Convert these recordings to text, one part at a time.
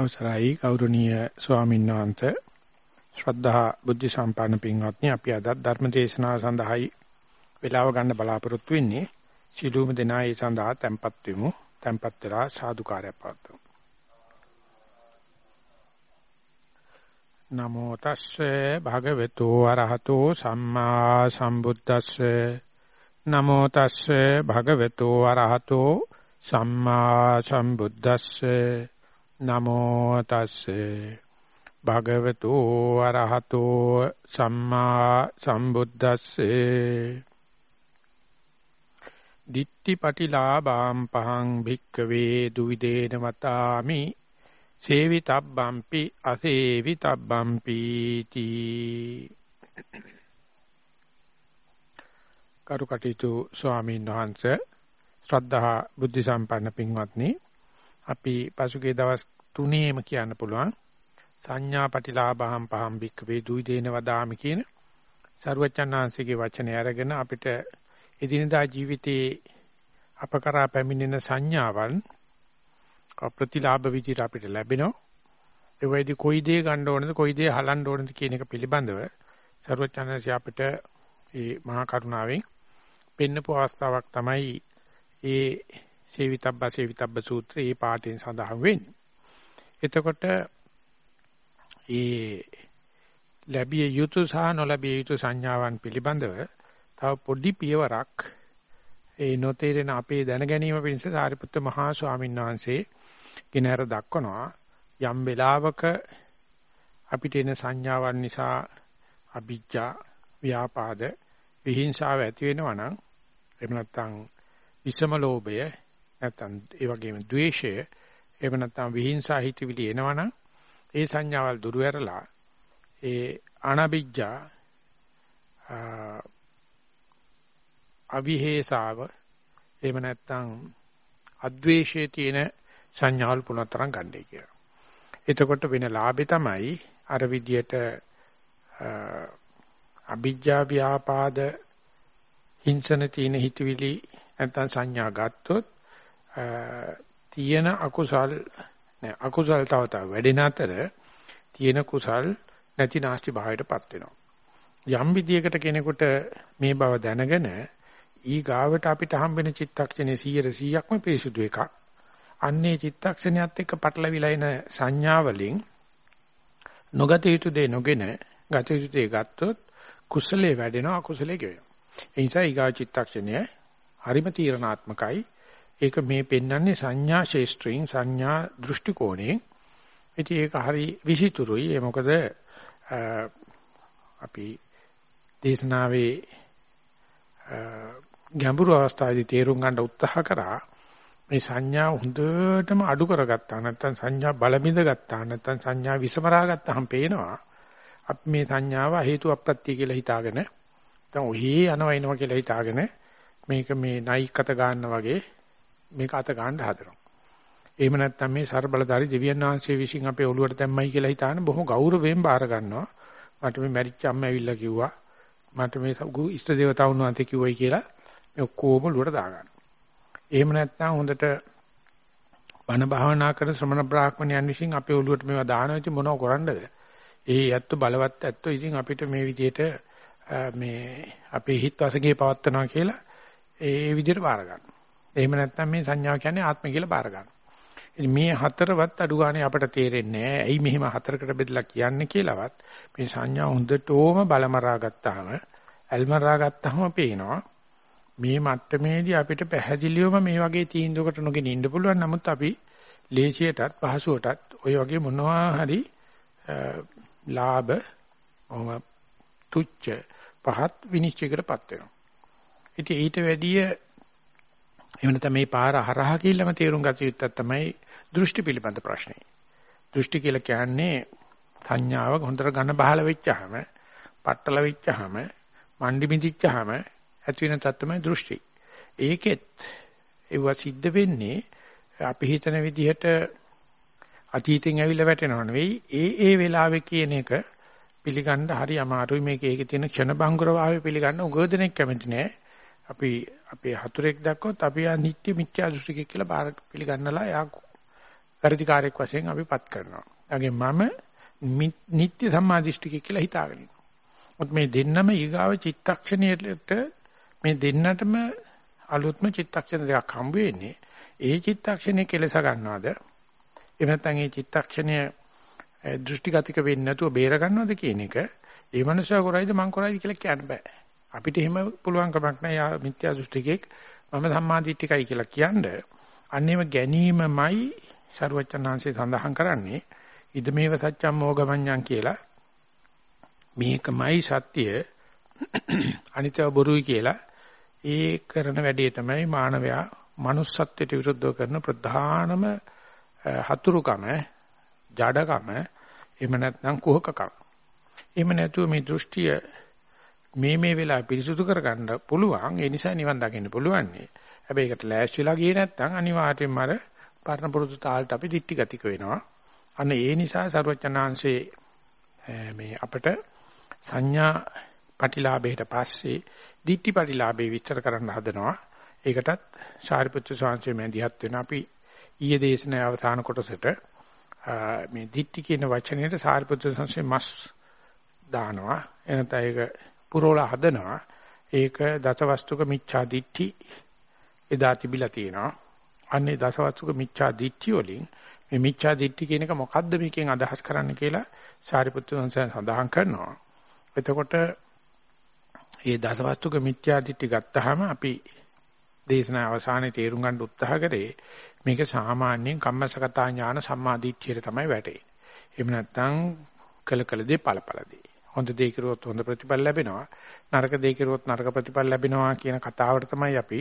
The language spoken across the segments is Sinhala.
අවසරයි ගෞරවනීය ස්වාමීන් වහන්සේ. ශ්‍රද්ධා බුද්ධ සම්පන්න පින්වත්නි අපි අද ධර්ම දේශනාව සඳහායි වේලාව ගන්න බලාපොරොත්තු වෙන්නේ. සිළුම දෙනා ඒ සඳහා tempත් වෙමු. tempත් වෙලා සාදුකාරය පවත්වමු. නමෝ තස්සේ භගවතු අරහතෝ සම්මා සම්බුද්දස්සේ. නමෝ තස්සේ භගවතු අරහතෝ සම්මා සම්බුද්දස්සේ. නමෝ තස්සේ. භගවතු අරහතෝ සම්මා සම්බුද්දස්සේ. දිට්ඨිපටිලාභාම් පහං භික්කවේ දුවිදේන මතාමි සේවිතබ්බම්පි අසේවිතබ්බම්පි තී. කරුකටීතු ස්වාමීන් වහන්සේ ශ්‍රද්ධා බුද්ධ සම්පන්න පින්වත්නි අපි පසුගිය දවස් තුනේම කියන්න පුළුවන්. සංඥා පටිලාභහම් පහම් බික්ක වේදුයි දේන වදාමි කියන සරුවචනාංශිකේ වචනය අරගෙන අපිට එදිනදා ජීවිතයේ අපකරා පැමිණෙන සංඥාවන් ප්‍රතිලාභ විදිහට අපිට ලැබෙනවා. ඒ වෙයිදී කොයි දේ ගන්න ඕනද කොයි දේ හලන්න ඕනද කියන එක පිළිබඳව සරුවචනාංශي අපිට මේ මහා කරුණාවෙන් පෙන්නපු අවස්ථාවක් තමයි ඒ සේවිතබ්බ සේවිතබ්බ සූත්‍රයේ පාඨයෙන් සඳහන් වෙන්නේ. එතකොට ඒ ලැබිය යුතු සහ නොලැබිය යුතු සංඥාවන් පිළිබඳව තව පොඩි පියවරක් ඒ නොතේරෙන අපේ දැන ගැනීම පිණිස සාරිපුත්ත මහා ස්වාමීන් වහන්සේ ගිනහර දක්වනවා යම් වෙලාවක අපිට එන සංඥාවන් නිසා අභිජ්ජා ව්‍යාපාද විහිංසාව ඇති වෙනවා නම් එහෙම නැත්නම් විසම ලෝභය නැත්නම් ඒ වගේම ද්වේෂය එහෙම නැත්නම් විහිංසා හිතවිලි එනවනම් ඒ සංඥාවල් දුරු ඇරලා ඒ අනබිජ්ජා අවිහෙසාව එහෙම නැත්නම් අද්වේෂයේ තියෙන සංඥාවල් පුනතරම් ගන්නයි කියලා. එතකොට වෙන ලාභේ තමයි අර විදියට අභිජ්ජා ව්‍යාපාද හිංසන තියෙන හිතවිලි නැත්නම් සංඥා ගත්තොත් තියෙන අකුසල් නෑ අකුසල් තව තව වැඩෙන අතර තියෙන කුසල් නැති නාස්ති භාවයටපත් වෙනවා. යම් විදියකට කෙනෙකුට මේ බව දැනගෙන ඊ ගාවට අපිට හම්බෙන චිත්තක්ෂණේ 100%ක්ම පිරිසුදු එකක්. අන්නේ චිත්තක්ෂණයත් එක්ක පටලවිලා එන සංඥාවලින් නොගත යුතු දේ නොගෙන ගත යුතු දේ ගත්තොත් කුසලයේ වැඩෙනවා අකුසලයේ ගෙවෙනවා. ඒ නිසා ඊගා චිත්තක්ෂණය හරිම තීරණාත්මකයි. ඒක මේ පෙන්වන්නේ සංඥා ශේෂ්ත්‍රයෙන් සංඥා දෘෂ්ටි කෝණයෙන්. ඉතින් ඒක හරි විසිතුරුයි. ඒ මොකද අපි දේශනාවේ ගැඹුරු අවස්ථාවේදී තේරුම් ගන්න උත්සාහ කරා මේ සංඥා හොඳටම අඩු කරගත්තා නැත්නම් සංඥා බලමින්ද ගත්තා නැත්නම් සංඥා විසමරා ගත්තාම පේනවා අපි මේ සංඥාව හේතු අප්‍රත්‍ය කියලා හිතාගෙන දැන් ඔහි යනවා එනවා කියලා හිතාගෙන මේක මේ නයිකත ගන්න වගේ මේක අත ගන්න හදනවා. එහෙම නැත්නම් මේ ਸਰබලධාරි දෙවියන් වහන්සේ විසින් අපේ ඔළුවට දැම්මයි කියලා හිතාන බොහොම ගෞරවයෙන් බාර ගන්නවා. මට මේ මැරිච්ච අම්ම ඇවිල්ලා කිව්වා. මට මේ ඉෂ්ට දේවතාවුන් වහන්සේ කිව්වයි කියලා මේ ඔක්කොම ඔළුවට දාගන්නවා. එහෙම නැත්නම් හොඳට වන භාවනා කරන ශ්‍රමණ බ්‍රාහ්මණයන් විසින් අපේ ඔළුවට මේවා දානවා ඉතින් මොනව කරන්නද? ඒ ඇත්ත බලවත් ඇත්තෝ ඉතින් අපිට මේ විදිහට මේ අපේ හිත වශයෙන් පවත්නවා කියලා ඒ විදිහට බාර ගන්නවා. එහෙම නැත්නම් මේ සංඥාව කියන්නේ ආත්මය කියලා බාර ගන්න. ඉතින් මේ හතරවත් අඩු ගානේ අපට තේරෙන්නේ නැහැ. ඇයි මෙහෙම හතරකට බෙදලා කියන්නේ කියලාවත් මේ සංඥා හොඳටම බලමරා ගත්තාම, ඇල්මරා ගත්තාම පේනවා. මේ මට්ටමේදී අපිට පැහැදිලිවම මේ වගේ තීන්දුවකට නොගෙන ඉන්න පුළුවන්. නමුත් අපි ලේසියටත් පහසුවටත් ওই වගේ මොනවා හරි ලාභ ඔම තුච්ච පහත් විනිශ්චයකටපත් වෙනවා. ඉතින් ඊට වැඩිය එහෙම නැත්නම් මේ පාර හරහා කිල්ලම තේරුම් ගත යුත්තක් තමයි දෘෂ්ටි පිළිබඳ ප්‍රශ්නේ. දෘෂ්ටි කියලා කියන්නේ සංඥාව හොඳට ඝන බහල වෙච්චාම, පట్టල වෙච්චාම, මණ්ඩි මිදිච්චාම ඇති වෙන තත්ත්වමයි දෘෂ්ටි. ඒකෙත් ඒව සිද්ධ වෙන්නේ අපි හිතන විදිහට අතීතෙන් ඇවිල්ලා වැටෙනව නෙවෙයි ඒ ඒ වෙලාවේ කියන එක පිළිගන්න හරි අමාරුයි මේක ඒකේ තියෙන ක්ෂණ බංගුර භාවය පිළිගන්න උගෝදෙනෙක් කැමති නෑ අපි අපේ හතුරෙක් දැක්කොත් අපි ආ නිත්‍ය මිත්‍යා දෘෂ්ටිකෙක් කියලා බාර පිළිගන්නලා එයා වැඩිකාරයක් වශයෙන් අපිපත් කරනවා. ඒගොල්ලෝ මම නිත්‍ය සම්මාදිෂ්ඨික කියලා හිතාගෙන ඉන්නවා. මොකද මේ දෙන්නම ඊගාව චිත්තක්ෂණයට මේ දෙන්නටම අලුත්ම චිත්තක්ෂණ දෙකක් හම්බ වෙන්නේ. ඒ චිත්තක්ෂණය කෙලස ගන්නවද? එහෙම නැත්නම් ඒ චිත්තක්ෂණය දෘෂ්ටිගතික වෙන්නේ නැතුව බේර ගන්නවද කියන එක ඒ මනුස්සයා කරයිද මං කරයිද කියලා කියන්න බෑ. අපිට එහෙම පුළුවන් කමක් නැහැ. යා මිත්‍යා දෘෂ්ටිකෙක් මම සම්මාදිට්ඨිකයි කියලා කියන්නේ. අන්නේම ගැනීමමයි ਸਰවචනාංශේ සඳහන් කරන්නේ. ඉදමේව සත්‍යම් මොගමඤ්ඤං කියලා. මේකමයි සත්‍ය අනිත්‍ය බොරුයි කියලා ඒ කරන වැඩේ තමයි මානවයා manussත්වයට විරුද්ධව කරන ප්‍රධානම හතුරුකම ජඩකම එහෙම නැත්නම් කුහකකම එහෙම නැතුව මේ දෘෂ්ටිය මේ මේ වෙලාව පිරිසුදු කරගන්න පුළුවන්. ඒ නිසා නිවන් දකින්න පුළුවන් නේ හැබැයි ඒකට ලෑස්තිලා ගියේ නැත්නම් අනිවාර්යයෙන්ම අර පරණ පුරුදු තාලට අපි දික්ටි ගතික වෙනවා. අන්න ඒ නිසා සර්වචනාංශේ මේ අපිට සංඥා පටිලාභයට පස්සේ දික්ටි පටිලාභේ විස්තර කරන්න හදනවා. ඒකටත් සාරිපුත්‍ර ස්වාමීන් මැදිහත් වෙන අපි ඊයේ දේශනාවේ අවසාන කොටසට මේ දිට්ටි කියන වචනයට සාරිපුත්‍ර සංසේ මස් දානවා. එනත ඒක පුරෝලා හදනවා ඒක දසවස්තුක මිච්ඡා දිට්ටි එදා තිබිලා තියෙනවා අන්නේ දසවස්තුක මිච්ඡා දිට්ටි වලින් මේ මිච්ඡා දිට්ටි කියන එක මොකද්ද මේකෙන් අදහස් කරන්න කියලා සාරිපුත්‍ර සංසේ සඳහන් කරනවා එතකොට මේ දසවස්තුක මිච්ඡා දිට්ටි ගත්තාම අපි දේශනා අවසානයේ තේරුම් ගන්න උත්සාහ කරේ මේක සාමාන්‍යයෙන් කම්මසගතා ඥාන සම්මාදිට්ඨියට තමයි වැටෙන්නේ. එහෙම නැත්නම් කළ කළ දේ ඵලඵලදී. හොඳ දේ කරුවොත් හොඳ ප්‍රතිඵල ලැබෙනවා. නරක දේ කරුවොත් නරක ප්‍රතිඵල ලැබෙනවා කියන කතාවට තමයි අපි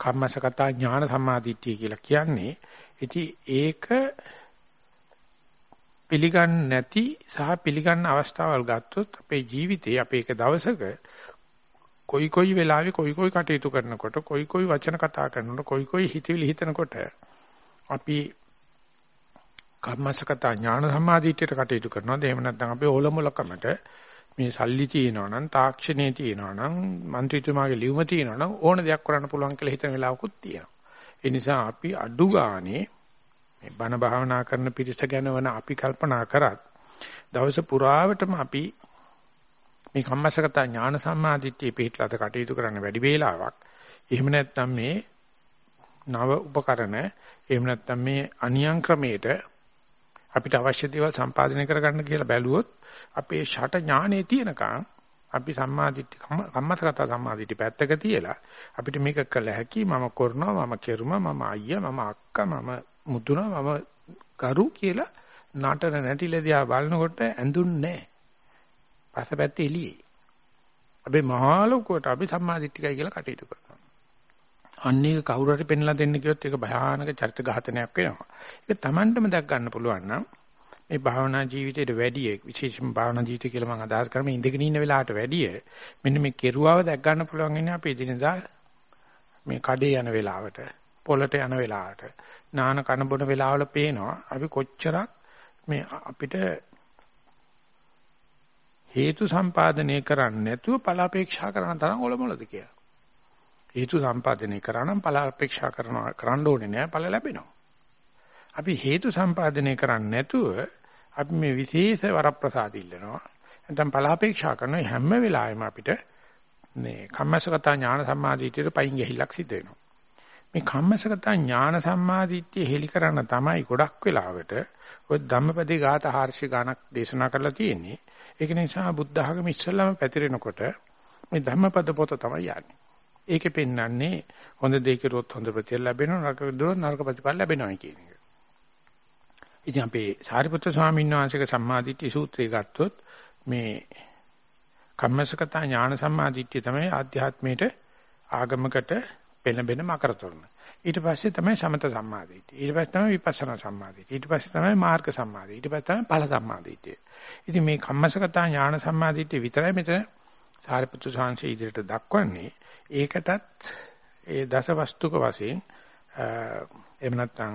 කම්මසගතා ඥාන සම්මාදිට්ඨිය කියලා කියන්නේ. ඉතින් ඒක පිළිගන්නේ නැති සහ පිළිගන්න අවස්ථාවල් ගත්තොත් අපේ ජීවිතේ අපේ එක දවසක කොයි කොයි වෙලාවෙ කොයි කොයි කටයුතු කරනකොට කොයි කොයි වචන කතා කරනකොට කොයි කොයි හිතවිලි හිතනකොට අපි කම්මස්සගත ඥාන සම්මාදිටියට කටයුතු කරනවාද එහෙම නැත්නම් අපි ඕලමුලකමට මේ සල්ලි තියෙනවා නම් තාක්ෂණයේ තියෙනවා නම් മന്ത്രിතුමාගේ ලියුම තියෙනවා නම් ඕන දෙයක් කරන්න පුළුවන් කියලා හිතන වෙලාවකුත් තියෙනවා. ඒ නිසා අපි අඩු ගානේ මේ බණ භාවනා කරන පිරිස ගැනවන අපි කල්පනා කරත් දවස පුරාවටම අපි මේ කම්මස්සගත ඥාන සම්මාදිට්ඨිය පිළිපදලා කටයුතු කරන්න වැඩි වේලාවක්. එහෙම නැත්නම් මේ නව උපකරණ එහෙම නැත්නම් මේ අනියම් ක්‍රමයට අපිට අවශ්‍ය දේවල් සම්පාදනය කරගන්න කියලා බැලුවොත් අපේ ෂට ඥානෙ තියෙනකන් අපි සම්මාදිට්ඨි කම්මසගත සම්මාදිට්ඨි පැත්තක තියලා අපිට මේක කළ හැකි මම කරනවා මම කෙරුමා මම අයියා මම අක්කා මම මුදුනා මම කරු කියලා නටන නැටිලදියා බලනකොට ඇඳුන්නේ නැහැ. පසපැත්තේ එළියේ. අපි මහා ලෝකයට අපි සම්මාදිට්ඨිකයි කියලා කටයුතු කරනවා. අන්න ඒක කවුරු හරි පෙන්ලා දෙන්න කිව්වොත් ඒක භයානක චරිත ඝාතනයක් වෙනවා. ඒක Tamanටම දැක් ගන්න පුළුවන් නම් මේ භාවනා ජීවිතයට වැඩිය විශේෂම භාවනා ජීවිතය කියලා මම අදහස් කරන්නේ ඉඳගෙන ඉන්න වෙලාවට වැඩිය මෙන්න මේ කෙරුවාව දැක් ගන්න පුළුවන් ඉන්නේ අපි එදිනදා මේ කඩේ යන වෙලාවට පොළට යන වෙලාවට නාන කන බොන වෙලාවල පේනවා අපි කොච්චරක් මේ අපිට හේතු සම්පාදනය කරන්නේ නැතුව ඵල අපේක්ෂා කරන තරම් ඔලොමලද කියලා. හේතු සම්පාදනය කරා නම් ඵල අපේක්ෂා කරනවා කරන්න ඕනේ නෑ ඵල ලැබෙනවා. අපි හේතු සම්පාදනය කරන්නේ නැතුව අපි මේ විශේෂ වරප්‍රසාද ඉල්ලනවා. නැත්නම් ඵල අපේක්ෂා කරන හැම වෙලාවෙම අපිට මේ කම්මසගත ඥාන සම්මාදිටියට පයින් ගිහිල්ලක් සිද්ධ වෙනවා. මේ කම්මසගත ඥාන සම්මාදිටිය හෙලි කරන්න තමයි ගොඩක් වෙලාවට ඔය ධම්මපදේ ගාත හර්ෂි ගානක් දේශනා කරලා තියෙන්නේ. ඒක නිසා බුද්ධ ආගම ඉස්සල්ලාම පැතිරෙනකොට මේ ධම්මපද පොත තමයි යන්නේ. ඒකේ පෙන්වන්නේ හොඳ දේ කෙරුවොත් හොඳ ප්‍රතිඵල ලැබෙනවා නරක දුර නරක ප්‍රතිඵල ලැබෙනවා කියන එක. ඉතින් අපේ සාරිපුත්‍ර ස්වාමීන් වහන්සේගේ සම්මාදිට්ඨි සූත්‍රය ගත්තොත් මේ කම්මසකත ඥාන සම්මාදිට්ඨිය තමයි ආධ්‍යාත්මයට ආගමකට පෙළඹෙන මකරතොරණ. ඊට පස්සේ තමයි සමත සම්මාදිට්ඨිය. ඊට පස්සේ තමයි විපස්සනා සම්මාදිට්ඨිය. ඊට පස්සේ තමයි මාර්ග සම්මාදිට්ඨිය. ඊට පස්සේ තමයි ඵල සම්මාදිට්ඨිය. ඉතින් මේ කම්මසගත ඥාන සම්මාදිට්ඨිය විතරයි මෙතන සාරිපුත්‍ර සාංශය ඉදිරියට දක්වන්නේ. ඒකටත් ඒ දසවස්තුක වශයෙන් එහෙම නැත්නම්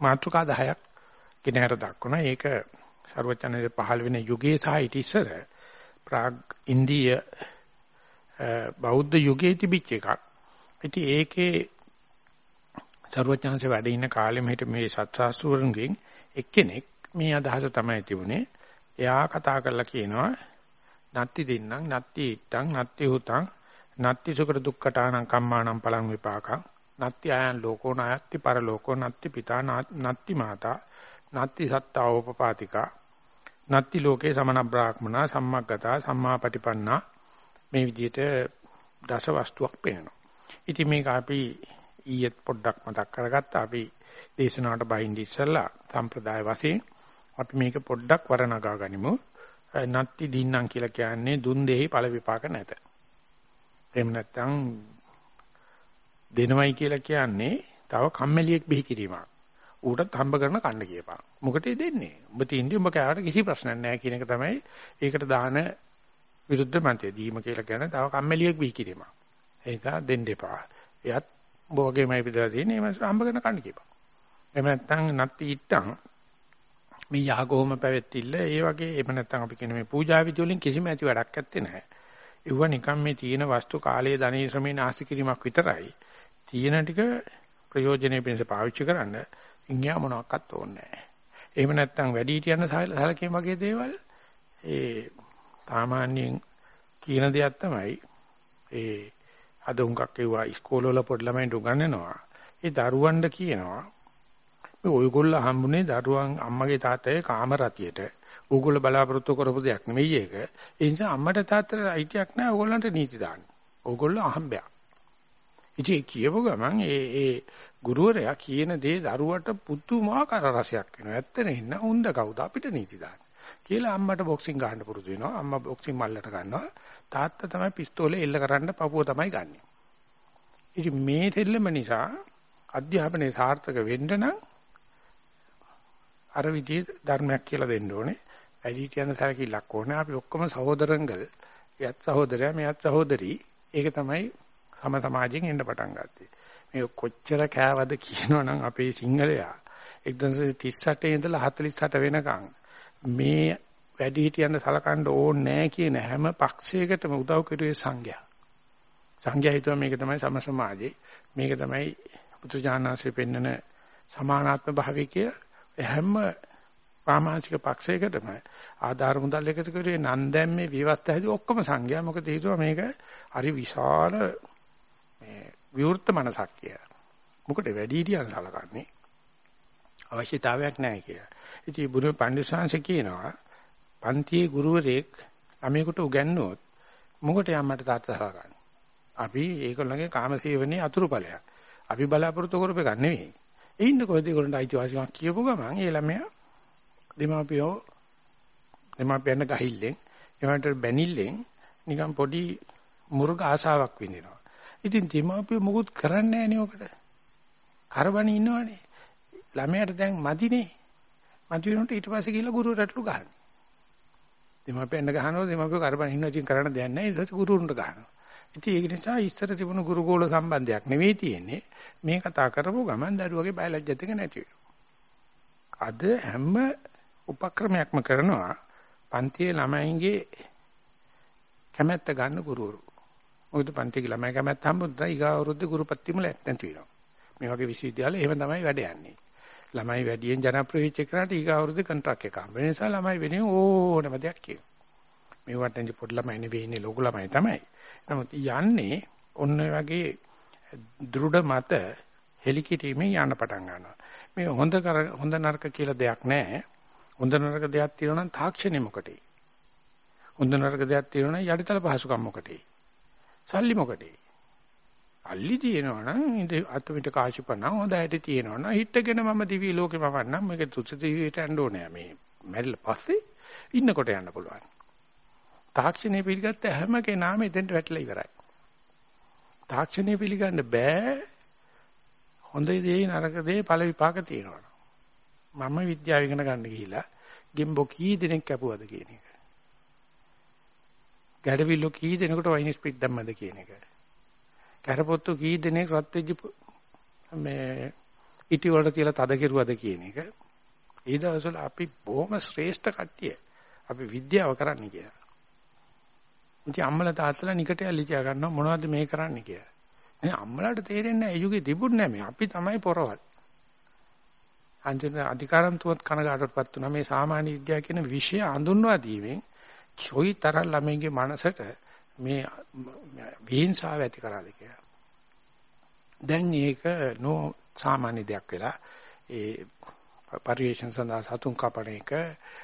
මාතෘකා 10ක් කිනහර දක්වනවා. ඒක ਸਰවචනයේ පහළ වෙන යුගයේ සහ ඊට ඉස්සර ප්‍රාග් ඉන්දීය බෞද්ධ යුගයේ තිබිච්ච එකක්. ඉතින් ඒකේ සර්වඥාන්සේ වැඩ ඉන්න කාලෙම හිට මේ සත්‍යාසුරුන්ගෙන් එක්කෙනෙක් මේ අදහස තමයි තිබුණේ. එයා කතා කරලා කියනවා නත්ති දෙන්නම් නත්ති ඉත්තං නත්ති හුතං නත්ති සුකර දුක්ඛටානං කම්මාණං පලං විපාකං නත්ති අයං ලෝකෝ නායත්ති පරලෝකෝ නත්ති පිතා නත්ති මාතා නත්ති සත්තා ඕපපාතිකා නත්ති ලෝකේ සමන බ්‍රාහ්මනා සම්මග්ගතා සම්මාපටිපන්නා මේ විදිහට දස වස්තුවක් පේනවා. ඉතින් මේක අපි ඊයේත් පොඩ්ඩක් මතක් කරගත්තා අපි දේශනාවට බහින්ද ඉස්සලා සම්ප්‍රදාය වශයෙන් අපි මේක පොඩ්ඩක් වරණගා ගනිමු. නත්ති දින්නම් කියලා කියන්නේ දුන් දෙහි ඵල විපාක නැත. එහෙම නැත්නම් දෙනවයි කියලා කියන්නේ තව කම්මැලියෙක් බිහි කිරීමක්. ඌටත් හම්බ කරන කන්න කියපන්. මොකටද දෙන්නේ? උඹ තින්දි උඹ කෑවට කිසි ප්‍රශ්නයක් නැහැ කියන එක තමයි ඒකට දාන විරුද්ධ මතය. දීම කියලා කියන්නේ තව කම්මැලියෙක් බිහි කිරීමක්. ඒක දෙන්න එපා. එයත් බෝගේමයි පිටලා තියෙන්නේ. ඒ මාස හම්බ කරන කන්න කියපන්. එහෙම නැත්නම් නත්ති ඉට්ටම් මේ යාගෝම පැවැත්තිල්ල ඒ වගේ එහෙම නැත්නම් අපි කියන මේ පූජා විදි වලින් කිසිම ඇති වැඩක් නැත්තේ නැහැ. ඒව නිකන් මේ තියෙන වස්තු කාලයේ ධනේ ශ්‍රමේ නාස්ති කිරීමක් විතරයි. තියෙන ටික ප්‍රයෝජනෙ පිණිස පාවිච්චි කරන්න ඉන්හියා මොනවත් ඕනේ නැහැ. එහෙම නැත්නම් වැඩි හිටියන සලකීම් වගේ දේවල් ඒ සාමාන්‍යයෙන් කියන දෙයක් තමයි ඒ අද උන්කක් ඒවා ඉස්කෝලවල පොඩි ළමයින්ට උගන්වනවා. ඒ දරුවන්ට කියනවා මේ ඔයගොල්ලෝ හම්බුනේ දරුවන් අම්මගේ තාත්තගේ කාම රතියට. ඕගොල්ලෝ බලාපොරොත්තු කරපු දෙයක් නෙමෙයි ඒක. ඒ නිසා අම්මට තාත්තට අයිතියක් නැහැ ඕගොල්ලන්ට නීති දාන්න. ඕගොල්ලෝ අහම්බයක්. ඉතින් කියව ගමන් ඒ ඒ ගුරුවරයා කියන දේ දරුවට පුදුමාකාර රසයක් වෙනවා. ඇත්තනේ ඉන්න උන්ද කවුද අපිට නීති දාන්නේ. කියලා අම්මට බොක්සින් ගහන්න පුරුදු වෙනවා. අම්මා බොක්සින් මල්ලට ගන්නවා. තාත්තා තමයි පිස්තෝලේ එල්ල කරන්න පපුව තමයි ගන්නෙ. ඉතින් මේ දෙල්ලම නිසා අධ්‍යාපනයේ සාර්ථක වෙන්න නම් අර විදිහේ ධර්මයක් කියලා දෙන්න ඕනේ. වැඩිහිටියන් සැලකිල්ලක් ඕනේ. අපි ඔක්කොම සහෝදරංගල්. එයත් සහෝදරයා මෙයත් සහෝදරි. ඒක තමයි සම සමාජයෙන් එන්න පටන් ගත්තේ. මේ කොච්චර කෑවද කියනවනම් අපේ සිංහලයා 1938 ඉඳලා 48 වෙනකන් මේ වැඩිහිටියන් සලකන්න ඕනේ නැහැ කියන හැම පක්ෂයකටම උදව් කරුවේ සංඝයා. සංඝයා හිතුවා මේක තමයි සම සමාජේ. මේක තමයි පුත්‍රජානනාංශයෙන් පෙන්නන සමානාත්ම භාවය කියලා හැම පාමාංශික පක්ෂයකටම ආධාර මුදල් එකතු කරුවේ නන්දැම්මේ විවස්ථා හැදී ඔක්කොම සංඝයා මොකද හේතුව මේක හරි විශාල මේ විවෘත මනසක් කියලා. මොකද වැඩි හිටියන් සලකන්නේ අවශ්‍යතාවයක් නැහැ කියලා. ඉතින් බුදු පඬිස්සංශ කියනවා පන්තියේ ගුරුවරයෙක් ළමයෙකුට උගන්වුවොත් මොකට යම්මට තාත්තා සලකන්නේ. අපි ඒගොල්ලන්ගේ කාමසේවනයේ අතුරුඵලයක්. අපි බලාපොරොත්තු කරපු එකක් නෙවෙයි. ඒ ඉන්න කොහෙද ඒගොල්ලන්ට අයිතිවාසිකමක් කියපු ගමන් ඒ ළමයා දෙමාපියෝ දෙමාපියන් ගහිල්ලෙන් එවන්ට බැනිල්ලෙන් නිකන් පොඩි මුර්ග ආසාවක් විඳිනවා. ඉතින් දෙමාපියෝ මුකුත් කරන්නේ නැහැ නේ ඔකට. කරබනේ ඉන්නවනේ. ළමයාට දැන් මදිනේ. මදි වෙනකොට ඊට පස්සේ ගිහලා ගුරුවරටලු ගහන්නේ. දෙමාපියන් ගහනවා දෙමාපියෝ කරබනේ ඉන්නවා ඉතින් කරන්න දෙයක් නැහැ. ඊට පස්සේ ගුරුවරුන්ට ගහනවා. ඉතින් ඒක නිසා ඉස්සර තිබුණු ගුරුකෝල සම්බන්ධයක් නෙවෙයි තියෙන්නේ. මේ කතා කරපුව ගමන් දරුවගේ බයලජ්ජත් එක නැති අද හැම උපක්‍රමයක්ම කරනවා පන්තියේ ළමයින්ගේ කැමැත්ත ගන්න ගුරුවරු. මොකද පන්තියේ ළමයි කැමැත්ත හම්බුද්දා ඊගා අවුරුද්දේ ගුරුපත්තිම නැති වෙනවා. මේ වගේ විශ්වවිද්‍යාල එහෙම තමයි වැඩ යන්නේ. ළමයි වැඩියෙන් ජනප්‍රිය වෙච්ච එකට ඊගා අවුරුද්දේ කොන්ට්‍රාක්ට් එක හම්බ වෙන නිසා ළමයි වෙනින් ඕනම දෙයක් කියනවා. මේවට පොඩි ළමයි නෙවෙයි ඉන්නේ ලොකු ළමයි තමයි. නමුත් යන්නේ ඔන්න වගේ දෘಢ මත හෙලිකිරීමෙන් යන්න පටන් ගන්නවා. මේ හොඳ හොඳ නරක කියලා දෙයක් නැහැ. හොඳ නරක දෙයක් තියෙනවා නම් තාක්ෂණය මොකටේ? හොඳ නරක දෙයක් තියෙනවා නම් යටිතල පහසුකම් මොකටේ? සල්ලි මොකටේ? අල්ලි තියෙනවා නම් ඉත අතමිට කාශිපණ හොඳ ඇටි තියෙනවා නම් හිටගෙන මම දිවි ලෝකෙම වන්නම් මේක තුච්ච දිවියට යන්න ඕනේ මේ මැරිලා පස්සේ ඉන්නකොට යන්න පුළුවන්. තාක්ෂණය පිළිගත්ත හැම කෙනාම එතෙන්ට වැටලා ඉවරයි. තාක්ෂණය පිළිගන්න බෑ. හොඳ දේ නරක දේ ඵල විපාක තියෙනවා. මම විද්‍යාව ඉගෙන ගන්න ගිහිලා ගෙම්බෝ කී දෙනෙක් කැපුවද කියන එක. ගැඩවිල්ලෝ කී දෙනෙකුට වයින් ස්ප්‍රිට් දැම්මද කියන එක. කරපොත්තු කී දෙනෙක් රත් වෙජ්ජ මේ ඉටි වලට තියලා තද කෙරුවද කියන එක. ඒ දවස්වල අපි බොහොම ශ්‍රේෂ්ඨ කට්ටිය. අපි විද්‍යාව කරන්න කියලා. ඉතින් අම්මලා තාත්තලා නිකට ඇලි තියා ගන්නවා මොනවද මේ කරන්නේ කියලා. මේ අම්මලාට තේරෙන්නේ නැහැ. ඒ යුගේ තිබුණ නැහැ මේ. අපි තමයි පොරවල්. අන්තිම අධිකාරම්තුවත් කනගාටුවටපත් වුණා. මේ සාමාන්‍ය විද්‍යාව කියන විෂය හඳුන්වා දීමෙන් කොයි තරම් ළමයින්ගේ මනසට මේ විහිංසාව ඇති කරාද කියලා. දැන් ඒක නෝ සාමාන්‍ය දෙයක් වෙලා ඒ පරිවේෂණ සඳහා සතුන් කපන එක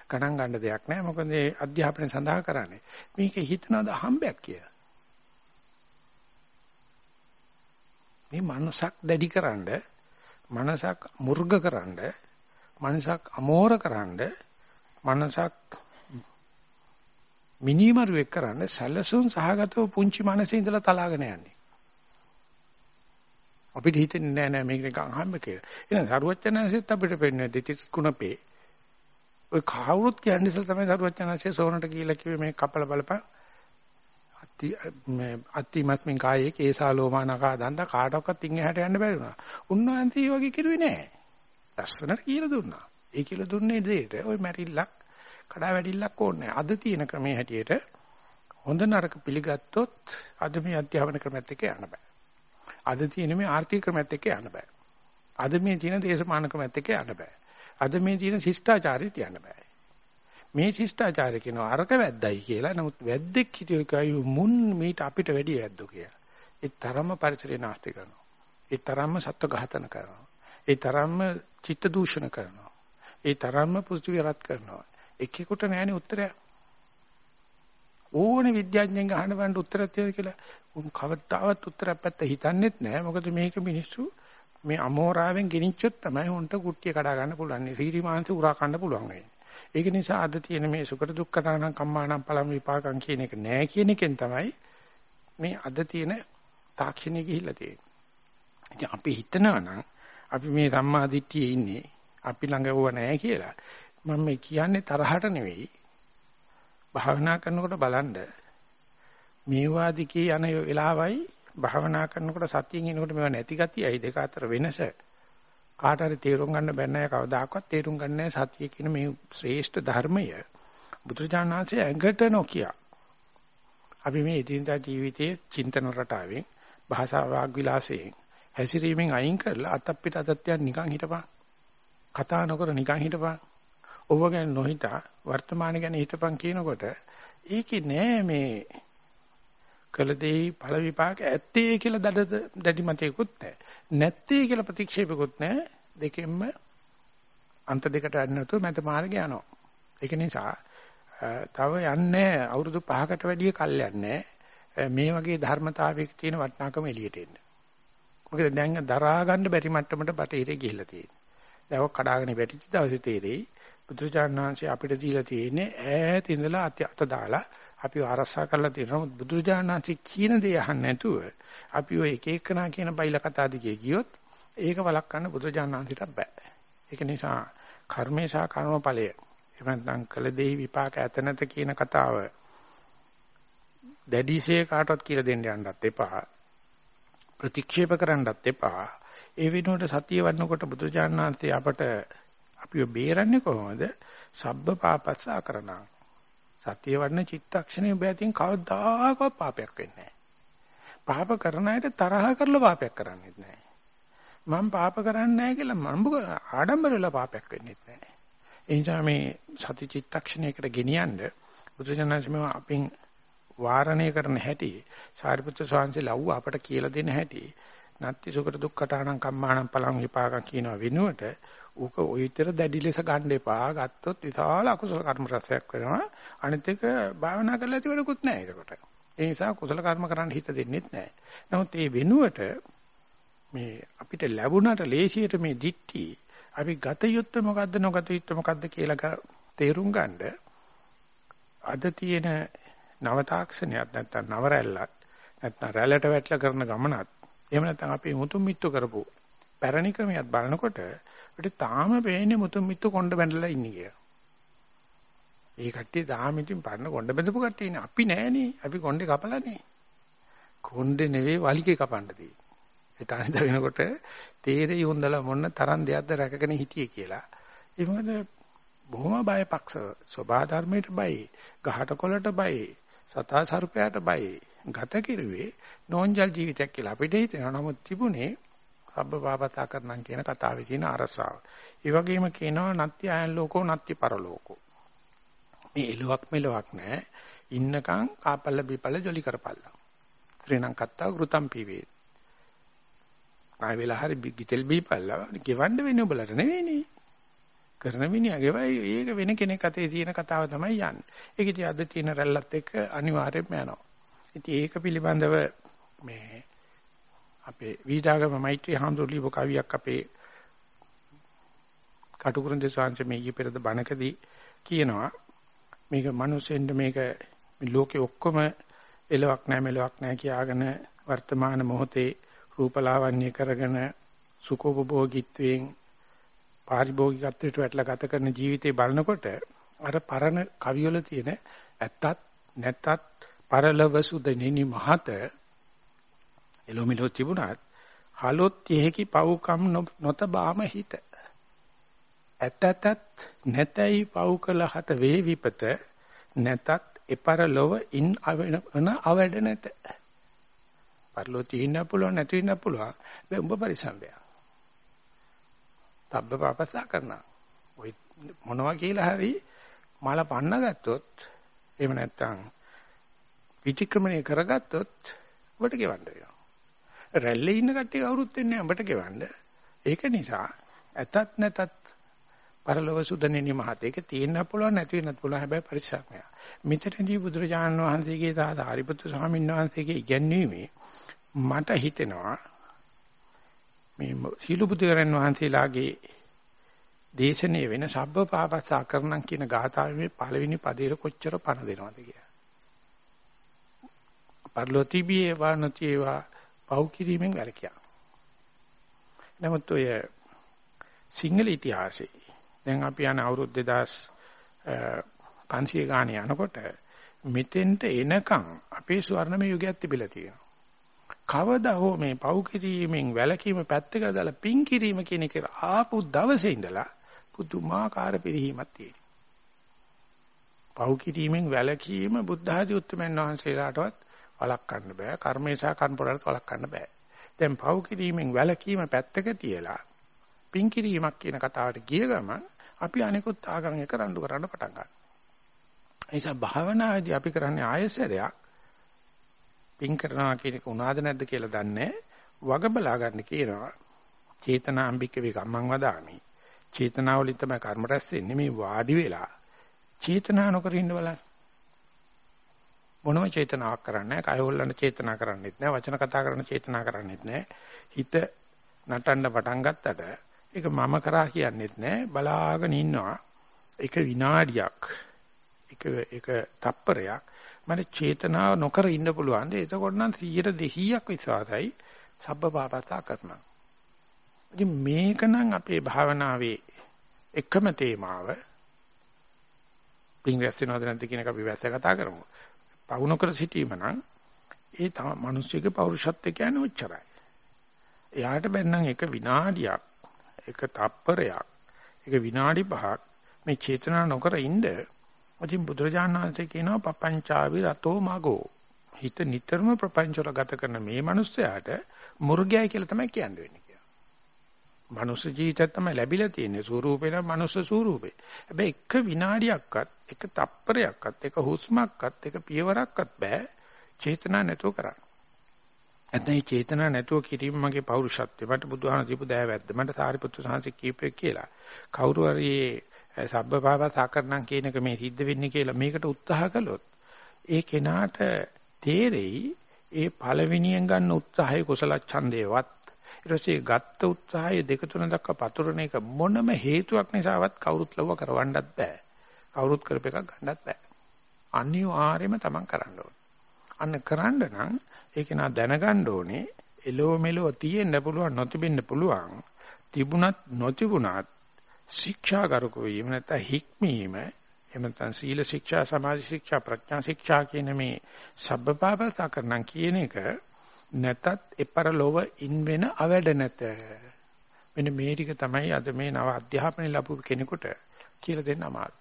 ගණන් ගන්න දෙයක් නෑ. මොකද මේ අධ්‍යාපනය සඳහා කරන්නේ. මේක හිතනද හම්බයක් කියලා? මේ මනසක් දැඩිකරනද මනසක් මුර්ගකරනද මනසක් අමෝරකරනද මනසක් මිනිමරුවෙක් කරන්න සැලසුම් සහගතව පුංචි මනසේ ඉඳලා තලාගෙන යන්නේ අපිට හිතෙන්නේ නෑ නෑ මේක නිකන් හම්බ කියලා. එහෙනම් සරුවචනanseත් අපිට පෙන්වන්නේ දෙතිස් ගුණපේ. ඔය කවුරුත් කියන්නේ ඉතල තමයි සරුවචනanse සෝනට කියලා කිව්වේ මේ කපල බලපන්. අති මේ අතිමත්මින් කායේ කේසා ලෝමානකා දන්ද කාටවත් ඉන් එහාට යන්න බැරි වුණා. උන්වහන්සේ වගේ කිරුවේ නෑ. ලස්සනට කියලා දුන්නා. ඒ කියලා දුන්නේ දෙයට ඔය මැරිල්ලක් කඩා වැටිල්ලක් ඕනේ අද තියෙන ක්‍රමයේ හැටියට හොඳ නරක පිළිගත්තොත් අද මේ අධ්‍යාපන ක්‍රමයත් එක්ක යන්න බෑ. අද තියෙන මේ ආර්ථික ක්‍රමයත් එක්ක යන්න බෑ. අද මේ තියෙන දේශපාලන ක්‍රමයත් එක්ක යන්න බෑ. අද මේ තියෙන ශිෂ්ටාචාරයත් යන්න බෑ. මේ ශිෂ්ටාචාරය කියනවා අරක වැද්දයි කියලා. නමුත් වැද්දෙක් හිටියකයි මුන් මීට අපිට වැඩි වැද්දෝ කියලා. ඒ තරම්ම පරිසරය නාස්ති කරනවා. ඒ තරම්ම සත්ව ඝාතන කරනවා. ඒ තරම්ම චිත්ත දූෂණ කරනවා. ඒ තරම්ම පෘථිවිය රත් කරනවා. එකෙකුට නෑනේ උත්තරය. ඕනේ විද්‍යාඥයන් අහන්න බෑන්ට උත්තරයක් තියෙද කියලා උන් කවදාවත් උත්තරයක් පැත්ත හිතන්නේත් නැහැ. මොකද මේක මිනිස්සු මේ අමෝරාවෙන් ගෙනිච්චොත් තමයි උන්ට කුට්ටිය කඩා ගන්න පුළුවන්. සීරි මාංශ උරා ගන්න පුළුවන් වෙන්නේ. ඒක නිසා අද තියෙන මේ සුකර දුක්ඛතානම් කම්මානම් පලම් විපාකම් කියන එක නෑ කියන එකෙන් තමයි මේ අද තියෙන තාක්ෂණය ගිහිල්ලා තියෙන්නේ. ඉතින් අපි හිතනවා නම් අපි මේ සම්මා දිට්ඨියේ ඉන්නේ අපි ළඟ ඕව නෑ කියලා. මම මේ කියන්නේ තරහට නෙවෙයි. භාවනා කරනකොට බලන්න මේ වාදිකේ යන වෙලාවයි භාවනා කරනකොට සතියෙන් එනකොට මේවා නැති ගතියයි දෙක අතර වෙනස කාට හරි තේරුම් ගන්න බැන්නේ කවදාකවත් තේරුම් ගන්න සතිය කියන මේ ශ්‍රේෂ්ඨ ධර්මය. බුදුරජාණන්සේ ඇඟට නොකිය. අපි මේ ඉදින්දා ජීවිතයේ චින්තන රටාවෙන් භාෂා වාග් විලාසයෙන් හැසිරීමෙන් අයින් කරලා අතක් පිට අතක් නිකන් හිටපන්. කතා නොකර නිකන් හිටපන්. ඔව ගැන නොහිතා වර්තමාන ගැන හිතපන් කියනකොට ඒකේ නෑ මේ කළ දෙයි ඵල විපාක ඇත්තේ කියලා දඩ දැඩි මතයකුත් නැහැ. නැත්තේ කියලා ප්‍රතික්ෂේපකුත් නැහැ. දෙකෙන්ම අන්ත දෙකට යන්නේ නැතුව මැද මාර්ගය යනවා. ඒක නිසා තව යන්නේ අවුරුදු 5කට වැඩිය කල් යන්නේ මේ වගේ ධර්මතාවයක තියෙන වටිනාකම එළියට එන්න. මොකද දැන් දරා ගන්න බැරි මට්ටමට බටහිරේ ගිහිල්ලා තියෙනවා. දැන් ඔක් කඩාගෙන වැටිච්ච දවසේ තේරෙයි බුදුචානන් වහන්සේ අපිට දීලා තියෙන්නේ ඈත ඉඳලා අත දාලා අපි ආරක්ෂා කරලා තියෙනවා. බුදුරජාණන්සේ කියන දේ අහන්න නැතුව අපි ඔය එක එකනා කියන බයිලා කතා දිගේ ගියොත් ඒක වළක්වන්න බුදුරජාණන්සේට බෑ. ඒක නිසා කර්මේ සහ කර්මඵලය එහෙම නැත්නම් කළ දෙහි විපාක ඇත නැත කියන කතාව දැඩිශේ කාටවත් කියලා දෙන්න යන්නත් එපා. ප්‍රතික්ෂේප කරන්නත් එපා. ඒ වෙනුවට සතිය වඩනකොට බුදුජානනාන්තේ අපට අපිව බේරන්නේ කොහොමද? සබ්බ පාපස්සා කරනා. සතිය වඩන චිත්තක්ෂණය ඔබ ඇතින් කවදාකවත් පාපයක් වෙන්නේ නැහැ. පාප කරන අයට තරහ කරලා පාපයක් කරන්නේ නැහැ. මම පාප කරන්නේ නැහැ කියලා මම ආඩම්බර වෙලා පාපයක් වෙන්නේ නැහැ. ඒ නිසා මේ සති චිත්තක්ෂණයකට ගෙනියන්න බුදුසසුනේ අපින් වාරණය කරන හැටි සාරිපුත්‍ර ස්වාමීන් ලව්ව අපට කියලා දෙන හැටි නත්ති සුකට දුක්ඛටානම් කම්මානම් පලං විපාකම් කියන වෙනුවට ඌක ඔය විතර දැඩි ලෙස ගන්න එපා. ගත්තොත් විශාල අකුසල කර්ම රසයක් වෙනවා. අනිත් එක භාවනා කරලා ඇති වැඩකුත් නැහැ ඒකට. ඒ නිසා කුසල කර්ම කරන්න හිත දෙන්නෙත් නැහැ. නමුත් ඒ වෙනුවට මේ අපිට ලැබුණට ලේසියට මේ දික්ටි අපි ගත යුත්තේ මොකද්ද නොගත යුත්තේ මොකද්ද කියලා තේරුම් ගන්න අද තියෙන නව තාක්ෂණයක් නැත්නම් නව රැල්ලක් නැත්නම් රැල්ලට වැටලා කරන ගමනත් එහෙම නැත්නම් අපි මුතුන් මිත්තු කරපු පැරණි ක්‍රමයක් බලනකොට අපිට තාම පේන්නේ මුතුන් මිත්තු කොණ්ඩ බැඳලා ඉන්නේ කියලා. ඒ කට්ටිය තාම ඉතින් පරණ කොණ්ඩ බැඳපු කට්ටිය ඉන්නේ. අපි නෑනේ. අපි කොණ්ඩේ කපලානේ. කොණ්ඩේ නෙවෙයි වලිගේ කපන්න තියෙන්නේ. ඒට අනිද වෙනකොට තේරෙයි හොඳලා මොන තරම් දෙයක්ද රැකගෙන හිටියේ කියලා. ඒ මොකද බොහොම බයපක්ෂ ස්වභා ධර්මයට බයයි. ගහට කොළට බයයි. සතා සර්පයාට බයයි. ගත කෙරුවේ නෝන්ජල් ජීවිතයක් කියලා අපිට හිතෙනවා. නමුත් තිබුණේ සබ්බපාපතා කරනම් කියන කතාවේ තියෙන අරසාව. ඒ වගේම කියනවා නත්ති අයන් ලෝකෝ නත්ති පරලෝකෝ. මේ එලොක් මෙලොක් නැහැ. ඉන්නකම් කාපල්ල බීපල්ල ජොලි කරපල්ලා. ත්‍රිණං කත්තා වෘතම් පීවේ. ආය වෙලා හරි ගිතෙල් බීපල්ලා ගෙවන්න වෙන්නේ ඔබලට නෙවෙයිනේ. කරන මිනිහා ගෙවයි ඒක වෙන කෙනෙක් අතේ තියෙන කතාව තමයි යන්නේ. ඒක ඉතින් අද තියෙන රැල්ලත් එක්ක අනිවාර්යයෙන්ම යනවා. ඉතින් ඒක පිළිබඳව මේ අපේ වීදාගම මෛත්‍රී හාමුදුරුවෝ කවියක් අපේ කටුකුරුන් දෙසාංශ මේ ඊපෙරද බණකදී කියනවා මේක මිනිස්සෙන්ද මේක මේ ලෝකේ ඔක්කොම එලවක් නැහැ මෙලවක් නැහැ කියාගෙන වර්තමාන මොහොතේ රූපලාවන්‍ය කරගෙන සුඛෝපභෝගීත්වයෙන් පාරිභෝගිකත්වයට වැටලා ගත කරන ජීවිතේ බලනකොට අර පරණ කවිවල තියෙන ඇත්තත් නැත්තත් පරලව සුදෙනිනි මහත එළොමිලෝ තිබුණත් හලොත් යෙහි පව්කම් නොතබාම හිත. ඇතතත් නැතයි පව් කළ හට වේ විපත නැතත් එපර ලොව ඉන් අවන අවඩ නැත. පරලෝ තියෙන්න පුළුවන් නැති වෙන්න පුළුවන්. මේ උඹ පරිසම්බය. තබ්බ පාපසා කරනවා. ඔය මොනවා කියලා හරි මල පන්න ගත්තොත් එහෙම නැත්නම් විචක්‍රමණය කරගත්තොත් ඔබට ගෙවන්න වෙනවා. රැල්ලේ ඉන්න කට්ටිය කවුරුත් වෙන්නේ නැහැ උඹට ගෙවන්න. ඒක නිසා ඇතත් නැතත් පරලොව සුදනෙනි මහත ඒක තියෙන්න පුළුවන් නැති වෙන්නත් පුළුවන් හැබැයි පරිස්සමයි. මෙතනදී බුදුරජාණන් වහන්සේගේ තාත හරිපුත්තු ස්වාමීන් වහන්සේගේ ඉගැන්වීමේ මට හිතෙනවා මේ සීල බුදුරන් වහන්සේලාගේ දේශනේ වෙන සබ්බ පාපස්සා කරනම් කියන ගාථාවේ මේ පළවෙනි පදේට කොච්චර පණ දෙනවද කියලා. පරලොතිබියේ වානතිේවා පව් කිරීමෙන් වැළකියා. නමුත් ඔය සිංහල ඉතිහාසයේ දැන් අපි යන අවුරුදු 2500 ගානේ යනකොට මෙතෙන්ට එනකන් අපේ ස්වර්ණමය යුගයක් තිබිලා තියෙනවා. කවදා හෝ මේ පව් කිරීමෙන් වැළකීම පැත්තක දාලා පින් කිරීම කියන එක ආපු දවසේ ඉඳලා පුදුමාකාර පිරිහීමක් තියෙනවා. පව් කිරීමෙන් වැළකීම බුද්ධ ආදී උත්තරමන් වහන්සේලාටවත් වළක්වන්න බෑ. කර්මේශා කර්මපරලට වළක්වන්න බෑ. දැන් පව් කිරීමෙන් වැළකීම පැත්තක තියලා පින් කිරීමක් කියන කතාවට ගිය ගමන් අපි අනිකුත් ආගම් එක රණ්ඩු කරන්න පටන් ගන්නවා. ඒ නිසා භාවනාවේදී අපි කරන්නේ ආයසරයක් පින් කරනවා කියන එක උනාද නැද්ද කියලා දන්නේ වග බලා ගන්න කියනවා. චේතනා අම්බික වේ කම්මං වදාමි. චේතනාවලින් තමයි කර්ම රැස් වෙන්නේ මේ වාඩි වෙලා චේතනා නොකර ඉන්න බලන්න. මොනම චේතනාවක් කරන්නේ නැහැ. කය හොල්ලන්න චේතනා කරන්නේත් නැහැ. වචන කතා කරන්න චේතනා කරන්නේත් නැහැ. හිත නටන්න පටන් ගත්තට ඒක මම කරා කියන්නේත් නෑ. බලාගෙන ඉන්නවා. එක විනාඩියක්. එක එක තප්පරයක්. මට චේතනාව නොකර ඉන්න පුළුවන් ද? එතකොට නම් 100 200ක් විශ්වාසයි සබ්බපාපතා කරනවා. ඉතින් මේක නම් අපේ භාවනාවේ එකම තේමාව. පින්ගස් වෙනවද නැද්ද කියන එක අපි වැස්ස කතා කරමු. පවුන කර සිටීම නම් ඒ තමයි මිනිස්සුගේ පෞරුෂත්වය කියන්නේ ඔච්චරයි. එයාට බැන්නම් එක විනාඩියක් එක තප්පරයක් එක විනාඩි පහක් මේ චේතනා නොකර ඉන්න ඉතින් බුදුරජාණන් වහන්සේ කියනවා පපංචාවි රතෝ මගෝ හිත නිතරම ප්‍රපංචවල ගත කරන මේ මිනිස්සයාට මුර්ගයයි කියලා තමයි කියන්න වෙන්නේ කියලා. මනුස්ස ජීවිතය තමයි ලැබිලා තියෙන්නේ ස්වරූපේ නම් මනුස්ස ස්වරූපේ. හැබැයි එක විනාඩියක්වත් එක තප්පරයක්වත් එක හුස්මක්වත් එක පියවරක්වත් බෑ චේතනා නැතුව කරන්න. නැත්නම් චේතනා නැතුව කිරීම මගේ පෞරුෂත්වය. මට බුදුහාම දීපු දෑවැද්ද. මට සාරිපුත්තු සාංශ කීපෙක් කියලා. කවුරු හරි සබ්බපාව සාකරණම් කියන එක මේ සිද්ධ වෙන්නේ කියලා මේකට උත්සාහ කළොත් ඒ කෙනාට තේරෙයි ඒ පළවෙනියෙන් ගන්න උත්සාහය කුසල ඡන්දේවත් ඊට පස්සේ ගත්ත උත්සාහය දෙක තුන දක්වා පතුරන එක මොනම හේතුවක් නිසාවත් කවුරුත් ලව්ව කරවන්නත් බෑ. කවුරුත් කරප එකක් ගන්නත් බෑ. අනිවාර්යයෙන්ම තමන් කරන්න ඕන. අන්න කරන්න නම් ඒක නා දැනගන්න ඕනේ. එලෝ මෙලෝ තියෙන්න පුළුවන් නොතිබෙන්න පුළුවන්. තිබුණත් නොතිබුණත් ශික්ෂාගරුක වීම නැත්නම් හික්මීම එහෙම නැත්නම් සීල ශික්ෂා සමාධි ශික්ෂා ප්‍රඥා ශික්ෂා කියන මේ සබ්බපාපතා කරනම් කියන එක නැතත් එපර ලොව ඉන් වෙන අවැඩ නැත. මෙන්න මේ ටික තමයි අද මේ නව අධ්‍යාපනය ලැබු කෙනෙකුට කියලා දෙන්න අමාරු.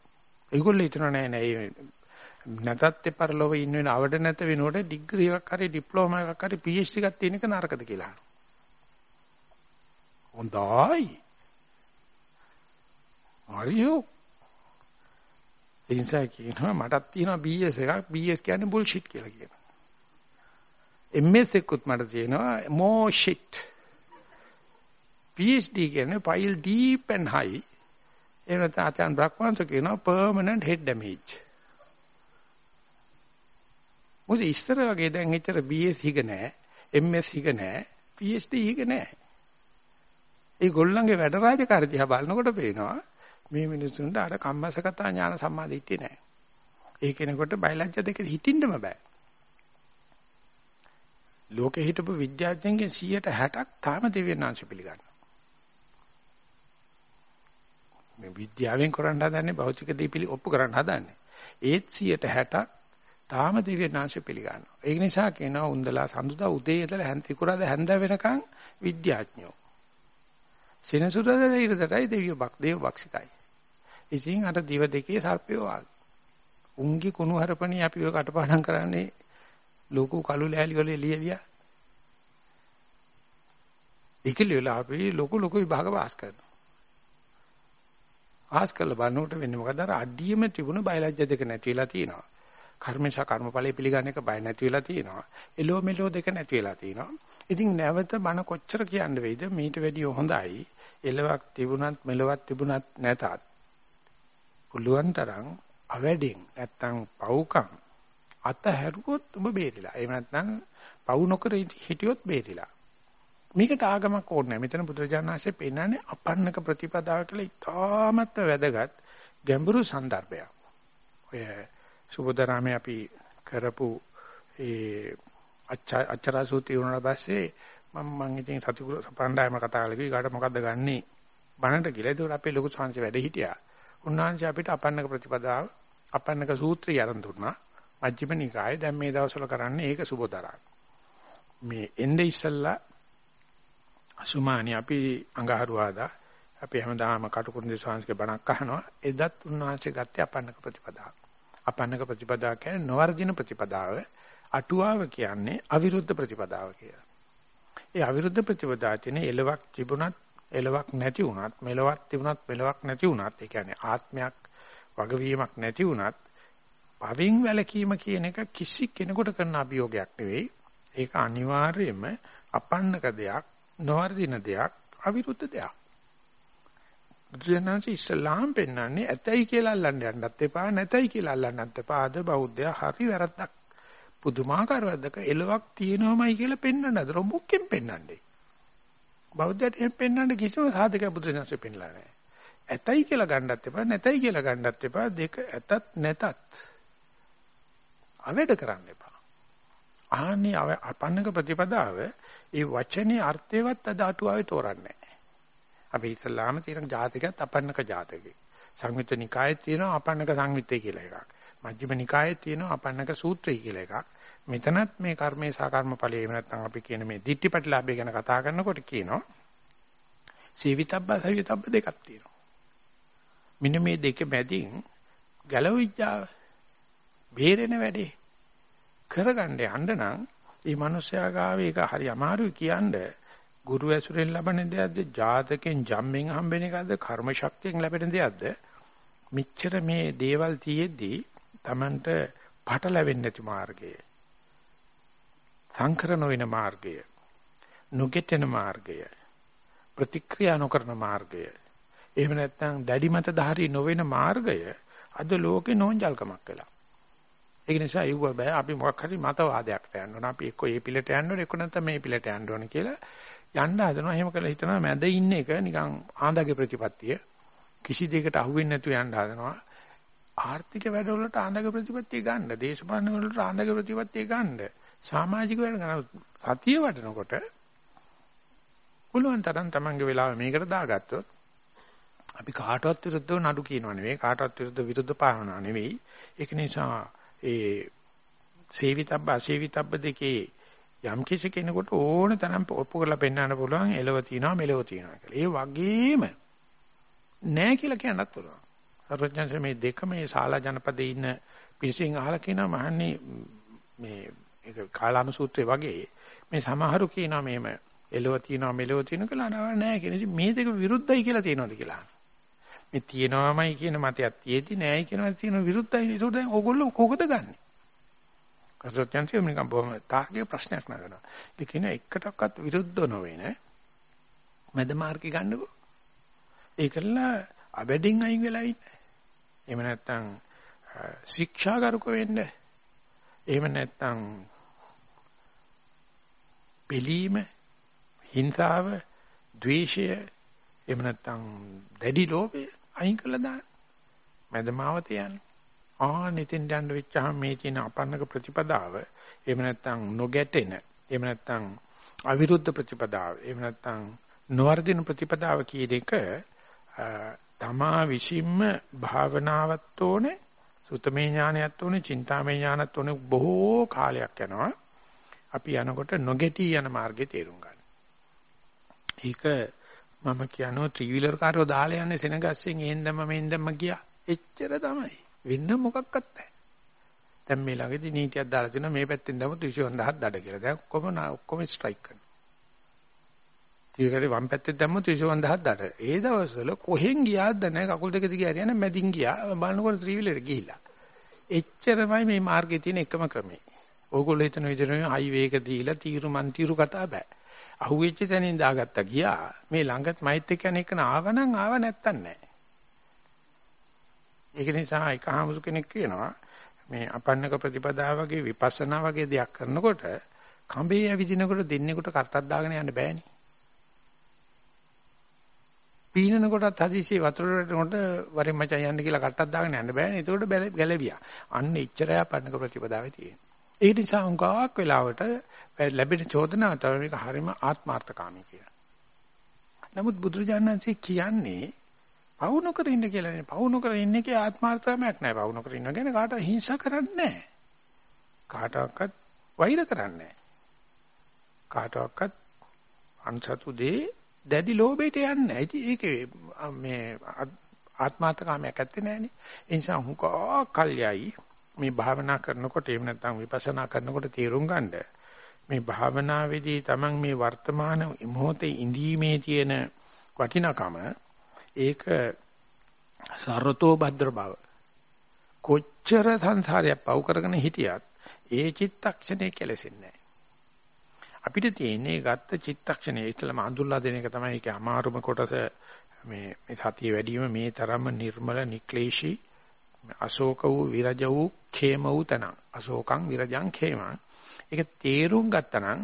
ඒගොල්ලෝ හිතනවා නෑ නෑ නැතත් පරලොව ඉන්න වෙන අවඩ නැත වෙනකොට ඩිග්‍රී එකක් හරි ඩිප්ලෝමා එකක් හරි PhD එකක් තියෙන එක නරකද කියලා අහනවා. හොඳයි. හරියෝ. ඉන්සයි කියනවා මටත් තියෙනවා BS එකක් BS කියන්නේ බුල්ෂිට් කියලා කියනවා. MS එකකුත් මට තියෙනවා more shit. PhD කියන්නේ pile deep and high. එනත ආචාන් බ්‍රහ්මංශ කියනවා permanent head damage. මොකද ඉස්තර වගේ දැන් එච්චර BS හිග නැහැ, MS හිග නැහැ, PhD හිග නැහැ. ඒ ගොල්ලන්ගේ වැඩ රාජකාරී දිහා බලනකොට පේනවා මේ මිනිසුන්ට අර කම්මසගතා ඥාන සම්මාදිට්ඨිය නැහැ. ඒ කෙනෙකුට බයලජ්‍ය දෙක හිටින්නම බෑ. ලෝකෙ හිටපු විද්‍යාඥයන්ගෙන් 160ක් තාම දෙවියන්ාංශ පිළිගන්නවා. මේ විද්‍යාවෙන් කරන්න හදන්නේ භෞතික දේ පිළි ඔප්පු කරන්න හදන්නේ. ඒත් 160ක් තාම දෙවියන්ාංශ පිළිගන්නවා. ඒ නිසා කියනවා උන්දලා සඳුදා උදේ ඉඳලා හැන්තිකුරාද හැන්ද වෙනකන් විද්‍යාඥයෝ. සෙනසුරාදා ඉරදටයි දෙවියෝ බක් දේව බක්සිකයි. ඉතින් අර දිව දෙකේ සර්පයෝ ආගේ. උන්ගේ කුණු හරපණී අපි ඔය කටපාඩම් කරන්නේ ලෝකෝ කළු ලෑලි වල එළියලියා. ඒකලියලා අපි ලොකු ලොකු විභාග පාස් කරනවා. පාස් කළා බලනකොට වෙන්නේ මොකද අර අඩියම තිබුණ බයලජ්‍ය දෙක නැති වෙලා තියෙනවා. කර්මේශා කර්මඵලයේ පිළිගන්න එක බය නැති වෙලා තියෙනවා. එලෝ මෙලෝ දෙක නැති වෙලා තියෙනවා. ඉතින් නැවත බන කොච්චර කියන්න වෙයිද? මීට වැඩිය හොඳයි. එලවක් තිබුණත් මෙලවක් තිබුණත් නැතත් පුළුවන් තරම් අවැඩෙන් නැත්තම් පවුකම් අතහැරුවොත් ඔබ බේරිලා. එහෙම නැත්නම් පවු නොකර හිටියොත් බේරිලා. මේකට ආගමක් ඕනේ නැහැ. මෙතන බුදුරජාණන් වහන්සේ පෙන්නන්නේ අපන්නක ප්‍රතිපදාව කියලා ඉතාමත් වැදගත් ගැඹුරු සන්දර්භයක්. ඔය සුබෝධරාමේ අපි කරපු ඒ අච්චරා සූත්‍රය වුණාට පස්සේ මම මං ඉතින් සතිකුල පණ්ඩායම කතා කරලා කිව්වා මොකද්ද ගන්නෙ බණට කියලා. ඒකට අපේ ලොකු සංහංශ වැඩ හිටියා. උන්වහන්සේ අපිට අපන්නක ප්‍රතිපදාව අපන්නක සූත්‍රය ආරම්භ දුන්නා. මජ්ක්‍ධිම නිකායේ දැන් මේ දවස්වල කරන්නේ ඒක සුබෝදරා. මේ එnde ඉස්සල්ලා අසුමානි අපි අඟහරුවාදා අපි හැමදාම කටුකුරුන්දේ ස්වාමීන්ගේ බණක් අහනවා. එදත් උන්වහන්සේ ගත්තේ අපන්නක ප්‍රතිපදාව. අපන්නක ප්‍රතිපදාව කියන්නේ නොවර්ජින ප්‍රතිපදාව. අටුවාව කියන්නේ අවිරුද්ධ ප්‍රතිපදාව කියලා. ඒ අවිරුද්ධ ප්‍රතිපදාව තියෙන එලවක් තිබුණත් එලවක් නැති වුණත් මෙලවක් තිබුණත් මෙලවක් නැති වුණත් ඒ කියන්නේ ආත්මයක් වගවීමක් නැති වුණත් පවින් වැලකීම කියන එක කිසි කෙනෙකුට කරන අභියෝගයක් නෙවෙයි. ඒක අනිවාර්යයෙන්ම අපන්නක දෙයක්, නොවර්ධින දෙයක්, අවිරුද්ධ දෙයක්. බුදුසසුන ඉස්ලාම් පෙන්වන්නේ ඇතයි කියලා අල්ලන්න යන්නත් එපා, නැතයි කියලා අල්ලන්නත් එපා. අද බෞද්ධයා හරි වැරද්දක්. පුදුමාකාර වැරද්දක එලවක් තියෙනවමයි කියලා පෙන්වන්න අද මොකෙන් පෙන්වන්නේ? බෞද්ධයට එහෙම පෙන්වන්න කිසිම සාධකයක් බුදුසසුනේ පෙන්ලා නැහැ. ඇතයි කියලා ගන්නත් එපා, නැතයි කියලා ගන්නත් එපා. දෙක ඇතත් නැතත් අවැඩ කරන්න එපා. ආන්නේ අපන්නක ප්‍රතිපදාව ඒ වචනේ අර්ථයවත් අද අටුවාවේ තෝරන්නේ නැහැ. අපි ඉස්ලාම තියෙන ජාතකයක් අපන්නක ජාතකේ. සංයුත්ත නිකායේ තියෙනවා අපන්නක සංයුත්තේ කියලා එකක්. මජ්ක්‍ධිම නිකායේ තියෙනවා අපන්නක සූත්‍රය කියලා එකක්. මෙතනත් මේ කර්මේ සහ කර්මඵලයේ එහෙම නැත්නම් අපි කියන මේ ditthිපටිලාභය ගැන කතා කරනකොට කියනවා සීවිතබ්බ සවිතබ්බ දෙකක් තියෙනවා. මෙන්න මේ දෙක මැදින් ගැලවිච්චාව බේරෙන වැඩේ කරගන්න යන්න නම් මේ මිනිස්යා ගාවේ ඒක හරි අමාරුයි කියන්නේ ගුරු ඇසුරෙන් ලබන දෙයක්ද ජාතකෙන් ජම්මෙන් හම්බෙන එකක්ද කර්ම ශක්තියෙන් ලැබෙන දෙයක්ද? මෙච්චර මේ දේවල් තියෙද්දී Tamanට පටලැවෙන්නේ නැති මාර්ගය. සංකර නොවන මාර්ගය. නොගෙටෙන මාර්ගය. ප්‍රතික්‍රියා නොකරන මාර්ගය. එහෙම නැත්නම් දැඩි මත ධාරී නොවන මාර්ගය අද ලෝකේ නෝන්ජල්කමක් වෙලා. ඒක නිසා යුව බෑ. අපි මොකක් හරි මතවාදයකට යන්න ඕන. අපි එක්ක ඒ පිළට යන්න ඕන. එක්ක නැත්නම් මේ පිළට යන්න ඕන කියලා යන්න හදනවා. එහෙම කළා හිතනවා මැද ඉන්න එක නිකන් ආන්දගේ ප්‍රතිපත්තිය. කිසි දෙයකට අහුවෙන්නේ නැතුව යන්න හදනවා. ආර්ථික වැඩවලට ආන්දගේ ප්‍රතිපත්තිය ගන්න, දේශපාලන වලට ආන්දගේ ප්‍රතිපත්තිය ගන්න, සමාජික වැඩ ගන්න සතිය වටනකොට පුළුවන් තරම් තමන්ගේ වෙලාව මේකට දාගත්තොත් අපි කාටවත් විරුද්ධව නඩු කියනව නෙවෙයි කාටවත් විරුද්ධ විරුද්ධ පාවනා නෙවෙයි ඒක නිසා ඒ සේවිතබ්බ අසේවිතබ්බ දෙකේ යම් කිසි කෙනෙකුට ඕන තරම් ඔප්පු කරලා පෙන්වන්න පුළුවන් එලව තියනවා මෙලව තියනවා කියලා. ඒ වගේම නෑ කියලා කියන්නත් පුළුවන්. සර්වඥාන්සේ මේ දෙක මේ ශාලා ජනපදයේ ඉන්න පිළිසින් අහලා කියනවා මහන්නේ මේ ඒක කාලාම සූත්‍රයේ වගේ මේ සමහරු කියනවා මේම එළව තියනවා මෙලව තියනවා කියලා නෑ කියන ඉතින් මේ දෙක විරුද්ධයි කියලා තියෙනවද කියලා. මේ තියෙනවාමයි කියන මතයක් තියෙදි නෑයි කියනවා තියෙන විරුද්ධයි. ඒක දැන් ඕගොල්ලෝ කොහොමද ගන්නෙ? කසොත්යන්සේ මිනිකම් බොහොම තාර්කික ප්‍රශ්නයක් නගනවා. ඒ කියන එකටවත් විරුද්ධ නොවේ නේ. මැද මාර්ගය ගන්නකෝ. ඒකලා අබැඩින් අයින් වෙලා ඉන්න. එහෙම නැත්නම් ශික්ෂාගරුක වෙන්න. එහෙම නැත්නම් පිළීම, හිංසාව, ද්වේෂය, එහෙම නැත්නම් දැඩි ලෝභය අයින් කළා දාන්න. මැදමාවත යන්නේ. ආ නිතින් යන්න වෙච්චහම මේ තියෙන අපන්නක ප්‍රතිපදාව එහෙම නැත්නම් නොගැටෙන එහෙම නැත්නම් අවිරුද්ධ ප්‍රතිපදාව එහෙම නැත්නම් නොවර්ධින ප්‍රතිපදාව කියන එක තමා විසින්ම භාවනාවත් ඕනේ සුතමේ ඥානයත් ඕනේ චින්තාමේ ඥානත් ඕනේ බොහෝ කාලයක් යනවා අපි යනකොට නොගැටි යන මාර්ගේ තේරුම් ගන්න. ඒක මම කියනවා ත්‍රිවිලර් කාර්යෝ දාලා යන්නේ සෙනගස්සෙන් එහෙන්දම මෙහෙන්දම ගියා. එච්චර තමයි. වෙන්න මොකක්වත් නැහැ. දැන් මේ ළඟදී නීතියක් දාලා තිනවා මේ පැත්තෙන් දැමුත් 29000ක් දඩ කියලා. දැන් ඔක්කොම ඔක්කොම ස්ට්‍රයික් කරනවා. ඊගොල්ලෝ වම් පැත්තෙන් දැම්මොත් 29000ක් දඩ. ඒ දවස්වල කොහෙන් ගියාද නැහැ කකුල් දෙක දිගේ හරියන මැදින් ගියා. බලනකොට ත්‍රිවිලට ගිහිල්ලා. එච්චරමයි මේ මාර්ගයේ තියෙන එකම ක්‍රමය. ඕගොල්ලෝ හිතන විදිහට හයිවේ එක දීලා තීරු මන් තීරු කතා බෑ. අහුවෙච්ච තැනින් දාගත්තා ගියා. මේ ළඟත් මයිත් එක්ක යන එක ආවනම් ආව නැත්තන් නෑ. ඒක නිසා එක හමුසු කෙනෙක් කියනවා මේ අපන්නක ප්‍රතිපදාව වගේ විපස්සනා වගේ දෙයක් කරනකොට කඹේ ඇවිදිනකොට දෙන්නෙකුට කටක් දාගෙන යන්න බෑනේ. පීනන කොටත් හදිසියේ වතුරට කොට වරෙන් මචං යන්න කියලා කටක් දාගෙන යන්න බෑනේ. ඒකට ගැලවියා. අන්න එච්චරයි අපන්නක ප්‍රතිපදාවේ තියෙන්නේ. ඒ නිසා උංගාවක් වෙලාවට ලැබෙන චෝදනාව තමයි මේක හරිම ආත්මార్థකාමී කියලා. නමුත් බුදුරජාණන්සේ කියන්නේ පවු නොකර ඉන්න කියලා නේ. පවු නොකර ඉන්න එකේ ආත්මార్థතාවයක් නැහැ. පවු නොකර ඉන්න ගැන කාටවත් හිංසා කරන්නේ නැහැ. කාටවත් වෛර කරන්නේ නැහැ. කාටවත් අන්සතු දේ දැඩි ලෝභයට යන්නේ නැහැ. ඉතින් ඒකේ මේ ආත්මාර්ථකාමයක් ඇත්තේ නැහනේ. ඒ නිසා හුඟා කල්යයි මේ භාවනා කරනකොට එහෙම නැත්නම් විපස්සනා කරනකොට තීරුම් ගන්නද මේ භාවනාවේදී තමන් මේ වර්තමාන මොහොතේ ඉඳීමේ තියෙන වටිනකම ඒක සරතෝ භද්‍ර බව. කොච්චර සංසාරයක් පව් කරගෙන හිටියත් ඒ චිත්තක්ෂණේ කෙලෙසෙන්නේ අපිට තියෙන්නේ ගත්ත චිත්තක්ෂණේ ඉතලම අඳුල්ලා දෙන එක තමයි ඒකේ අමාරුම කොටස. මේ මේ සතිය වැඩිම මේ තරම්ම නිර්මල නික්ලේශී අශෝක වූ විරජ වූ ඛේම වූ තන අශෝකං විරජං ඛේමං ඒක තේරුම් ගත්තනම්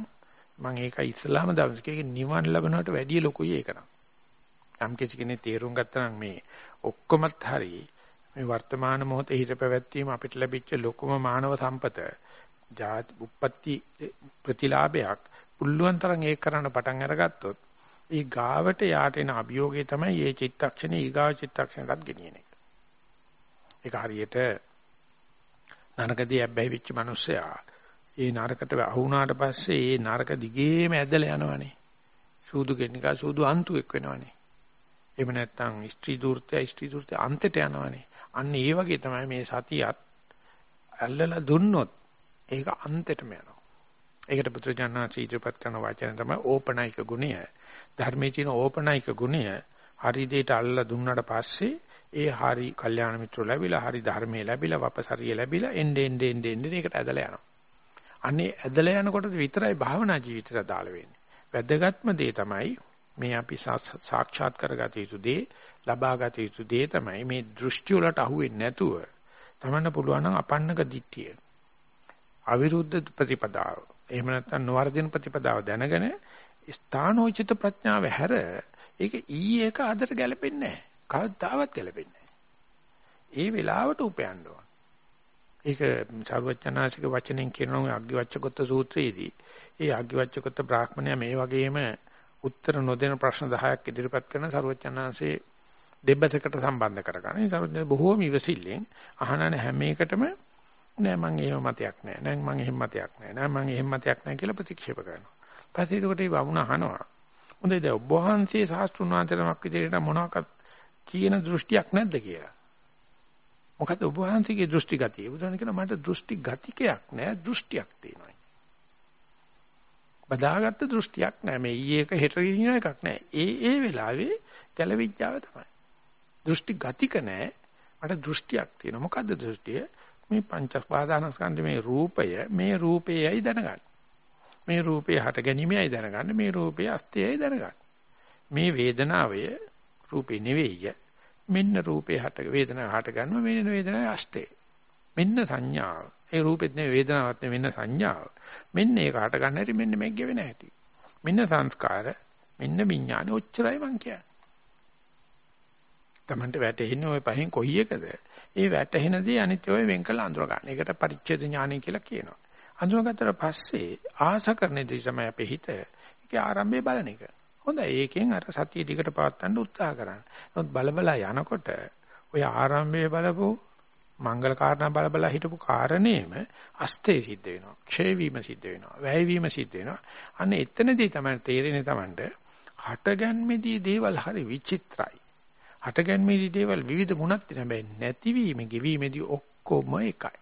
මම ඒක ඉස්ලාම දවසකේ නිවන් ලැබනවට වැඩිය ලොකුයි ඒක නම්. යම් කිසි කෙනෙක් තේරුම් ගත්තනම් මේ ඔක්කොමත් හරි මේ වර්තමාන මොහොතේ හිත පැවැත්වීම අපිට ලැබිච්ච ලොකුම මානව සම්පත ජාති උප්පත්ති ප්‍රතිලාභයක් පුළුවන් තරම් ඒක කරන්න පටන් අරගත්තොත් ඒ ගාවට යාට එන අභියෝගය තමයි මේ චිත්තක්ෂණේ ඊගාව චිත්තක්ෂණයටත් ගෙනියන එක. ඒක හරියට නරකදී ඇබ්බැහි වෙච්ච මිනිස්සයා ඒ නරකට අහුණාට පස්සේ ඒ නරක දිගේම ඇදලා යනවනේ. සූදු කෙනිකා සූදු අන්තුෙක් වෙනවනේ. එහෙම නැත්නම් ස්ත්‍රී දූර්තය ස්ත්‍රී දූර්තය අන්තයට යනවනේ. අන්න ඒ වගේ තමයි මේ සතියත් ඇල්ලලා දුන්නොත් ඒක අන්තෙටම යනවා. ඒකට පුත්‍රජානනාචි ඉදිරිපත් කරන වචන තමයි ඕපනයික ගුණය. ධර්මයේ තියෙන ඕපනයික ගුණය හරි දෙයට අල්ලලා දුන්නාට පස්සේ ඒ හරි කල්යාණ මිත්‍රෝ ලැබිලා හරි ධර්මයේ ලැබිලා වපසරිය ලැබිලා එන්නේ එන්නේ එන්නේ ඒකට ඇදලා යනවා. අනේ ඇදලා යනකොට විතරයි භාවනා ජීවිතයට අදාළ වෙන්නේ. වැදගත්ම දේ තමයි මේ අපි සාක්ෂාත් කරගත යුතු දේ, ලබාගත යුතු දේ තමයි මේ දෘෂ්ටි වලට අහු වෙන්නේ නැතුව තමන්න පුළුවන් නම් අපන්නක දිට්ඨිය. අවිරුද්ධ ප්‍රතිපදාව. එහෙම නැත්නම් නොවර්ධින ප්‍රතිපදාව දැනගෙන ස්ථානෝචිත ප්‍රඥාව හැර ඒක ඊයේ එක අදට ගැලපෙන්නේ නැහැ. කවදාවත් ගැලපෙන්නේ නැහැ. ඒ වෙලාවට උපයන්න ඕන. ඒක සර්වඥාසික වචනෙන් කියනවා අග්ගිවච්ඡකොත්ත සූත්‍රයේදී. ඒ අග්ගිවච්ඡකොත්ත බ්‍රාහ්මණයා මේ වගේම උත්තර නොදෙන ප්‍රශ්න 10ක් ඉදිරිපත් කරන සර්වඥාන්සේ දෙබ්බතකට සම්බන්ධ කරගන්න. ඒ සර්වඥා බොහෝම ඉවසිල්ලෙන් අහනන හැම එකටම නෑ මං එහෙම මතයක් නෑ. නෑ මං එහෙම මතයක් නෑ. නෑ මං එහෙම මතයක් නෑ කියලා ප්‍රතික්ෂේප කරනවා. පස්සේ ඒකට ඒ වුණ අහනවා. හොඳයි දැන් ඔබ වහන්සේ සාස්ත්‍රුණ වහන්සේනමක් විදිහට මොනවාක්වත් කියන දෘෂ්ටියක් නැද්ද කියලා. මොකද ඔබ වහන්සේගේ දෘෂ්ටි ගතිය. බුදුන් කියන මට දෘෂ්ටි ගතිකයක් නෑ දෘෂ්ටියක් තියෙනවා. බදාගත්ත දෘෂ්ටියක් නෑ මේ ඊයේ එක හෙට ඉන්න එකක් නෑ. ඒ ඒ වෙලාවේ ගැලවිච්චාව තමයි. දෘෂ්ටි ගතික නෑ. මට දෘෂ්ටියක් තියෙනවා. මොකද්ද දෘෂ්ටිය? මේ පංචස්පාදානස්කන්ධ මේ රූපය මේ රූපයයි දැනගන්න. මේ රූපේ හට ගැනීමයි දැනගන්න. මේ රූපේ අස්තයයි දැනගන්න. මේ වේදනාවය රූපේ නෙවෙයි. මෙන්න රූපේ හට වේදනාව හට ගන්නවා මෙන්න වේදනාවේ අස්තේ. මෙන්න සංඥාව. ඒ රූපෙත් නෙවෙයි වේදනාවක් නෙවෙයි මෙන්න සංඥාව. මෙන්න ඒක හට ගන්න හැටි මෙන්න මේක ගෙවෙන හැටි. මෙන්න සංස්කාර මෙන්න විඥාන ඔච්චරයි මං කියන්නේ. Tamante වැටෙන්නේ ওই පහෙන් කොයි එකද? ඒ වැටෙන දේ අනිත් ඔය වෙන් කළ අඳුර ගන්න. ඒකට පරිච්ඡේද ඥානය කියලා කියනවා. අඳුරගත්තට පස්සේ ආස කරන දේ තමයි අපේ හිත. ඒකේ ආරම්භය බලන එක. හොඳයි. ඒකෙන් අර සතිය දිගට පවත්වන්න උත්සාහ කරන්න. නමුත් බලබලා යනකොට ඔය ආරම්භයේ බලපු මංගල කාරණා බලබලා හිටපු කාරණේම අස්තේ සිද්ධ වෙනවා. ක්ෂය වීම සිද්ධ වෙනවා. වැය වීම සිද්ධ වෙනවා. අන්න එතනදී තමයි තේරෙන්නේ Tamanට හටගන්මේදී දේවල් හරි විචිත්‍රයි. හටගන්මේදී දේවල් විවිධ මුණක් තියෙන හැබැයි නැතිවීම ගෙවීමේදී ඔක්කොම එකයි.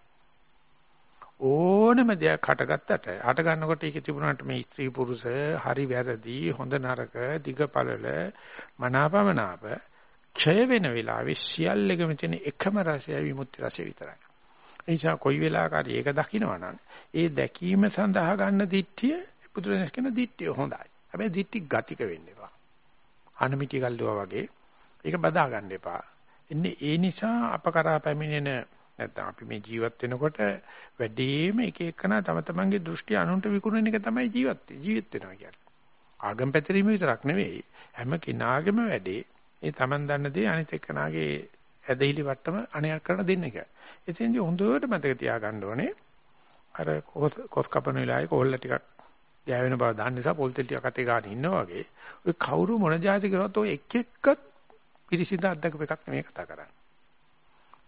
ඕනම දෙයක් හටගත්තට හට ගන්නකොට ඒකේ තිබුණාට මේ ස්ත්‍රී පුරුෂ හරි වැරදි හොඳ නරක දිග පළල මනාපමනාප ක්ෂය වෙන වෙලාවේ සියල්ලෙකම තියෙන එකම රසය විමුක්ති රසය විතරයි. ඒ නිසා කොයි වෙලාවකරි ඒක දකින්නවනම් ඒ දැකීම සඳහා ගන්න දිට්ඨිය පුදුරෙන්ස් කියන දිට්ඨිය හොඳයි. හැබැයි දිට්ඨි ගතික වෙන්න එපා. අනමිටි ගල්ලුවා වගේ ඒක බදා ගන්න එපා. එන්නේ ඒ නිසා අප කරා පැමිණෙන නැත්නම් අපි මේ ජීවත් වෙනකොට වැඩිම එක එකනා තම තමන්ගේ දෘෂ්ටි අනුන්ට විකුණන එක තමයි ජීවත් ජීවිත වෙනවා කියන්නේ. ආගම් පැතිරීම විතරක් නෙවෙයි හැම කෙනාගේම වැඩේ ඒ Taman දන්න දේ අනිත් එක්කනාගේ ඇදහිලි වට්ටම අණයක් කරන දෙන්න එක. එතෙන්දී හොඳට මතක තියාගන්න ඕනේ අර කොස් කපන වෙලාවේ කොල්ල ටිකක් ගෑවෙන බව දන්න නිසා පොල් තෙල් ටිකක් අතේ ගන්න ඉන්නවා වගේ ඔය කවුරු මොන જાති කරොත් ඔය එක් එක්කත් පිරිසිදු අද්දක එකක් නෙමෙයි කතා කරන්නේ.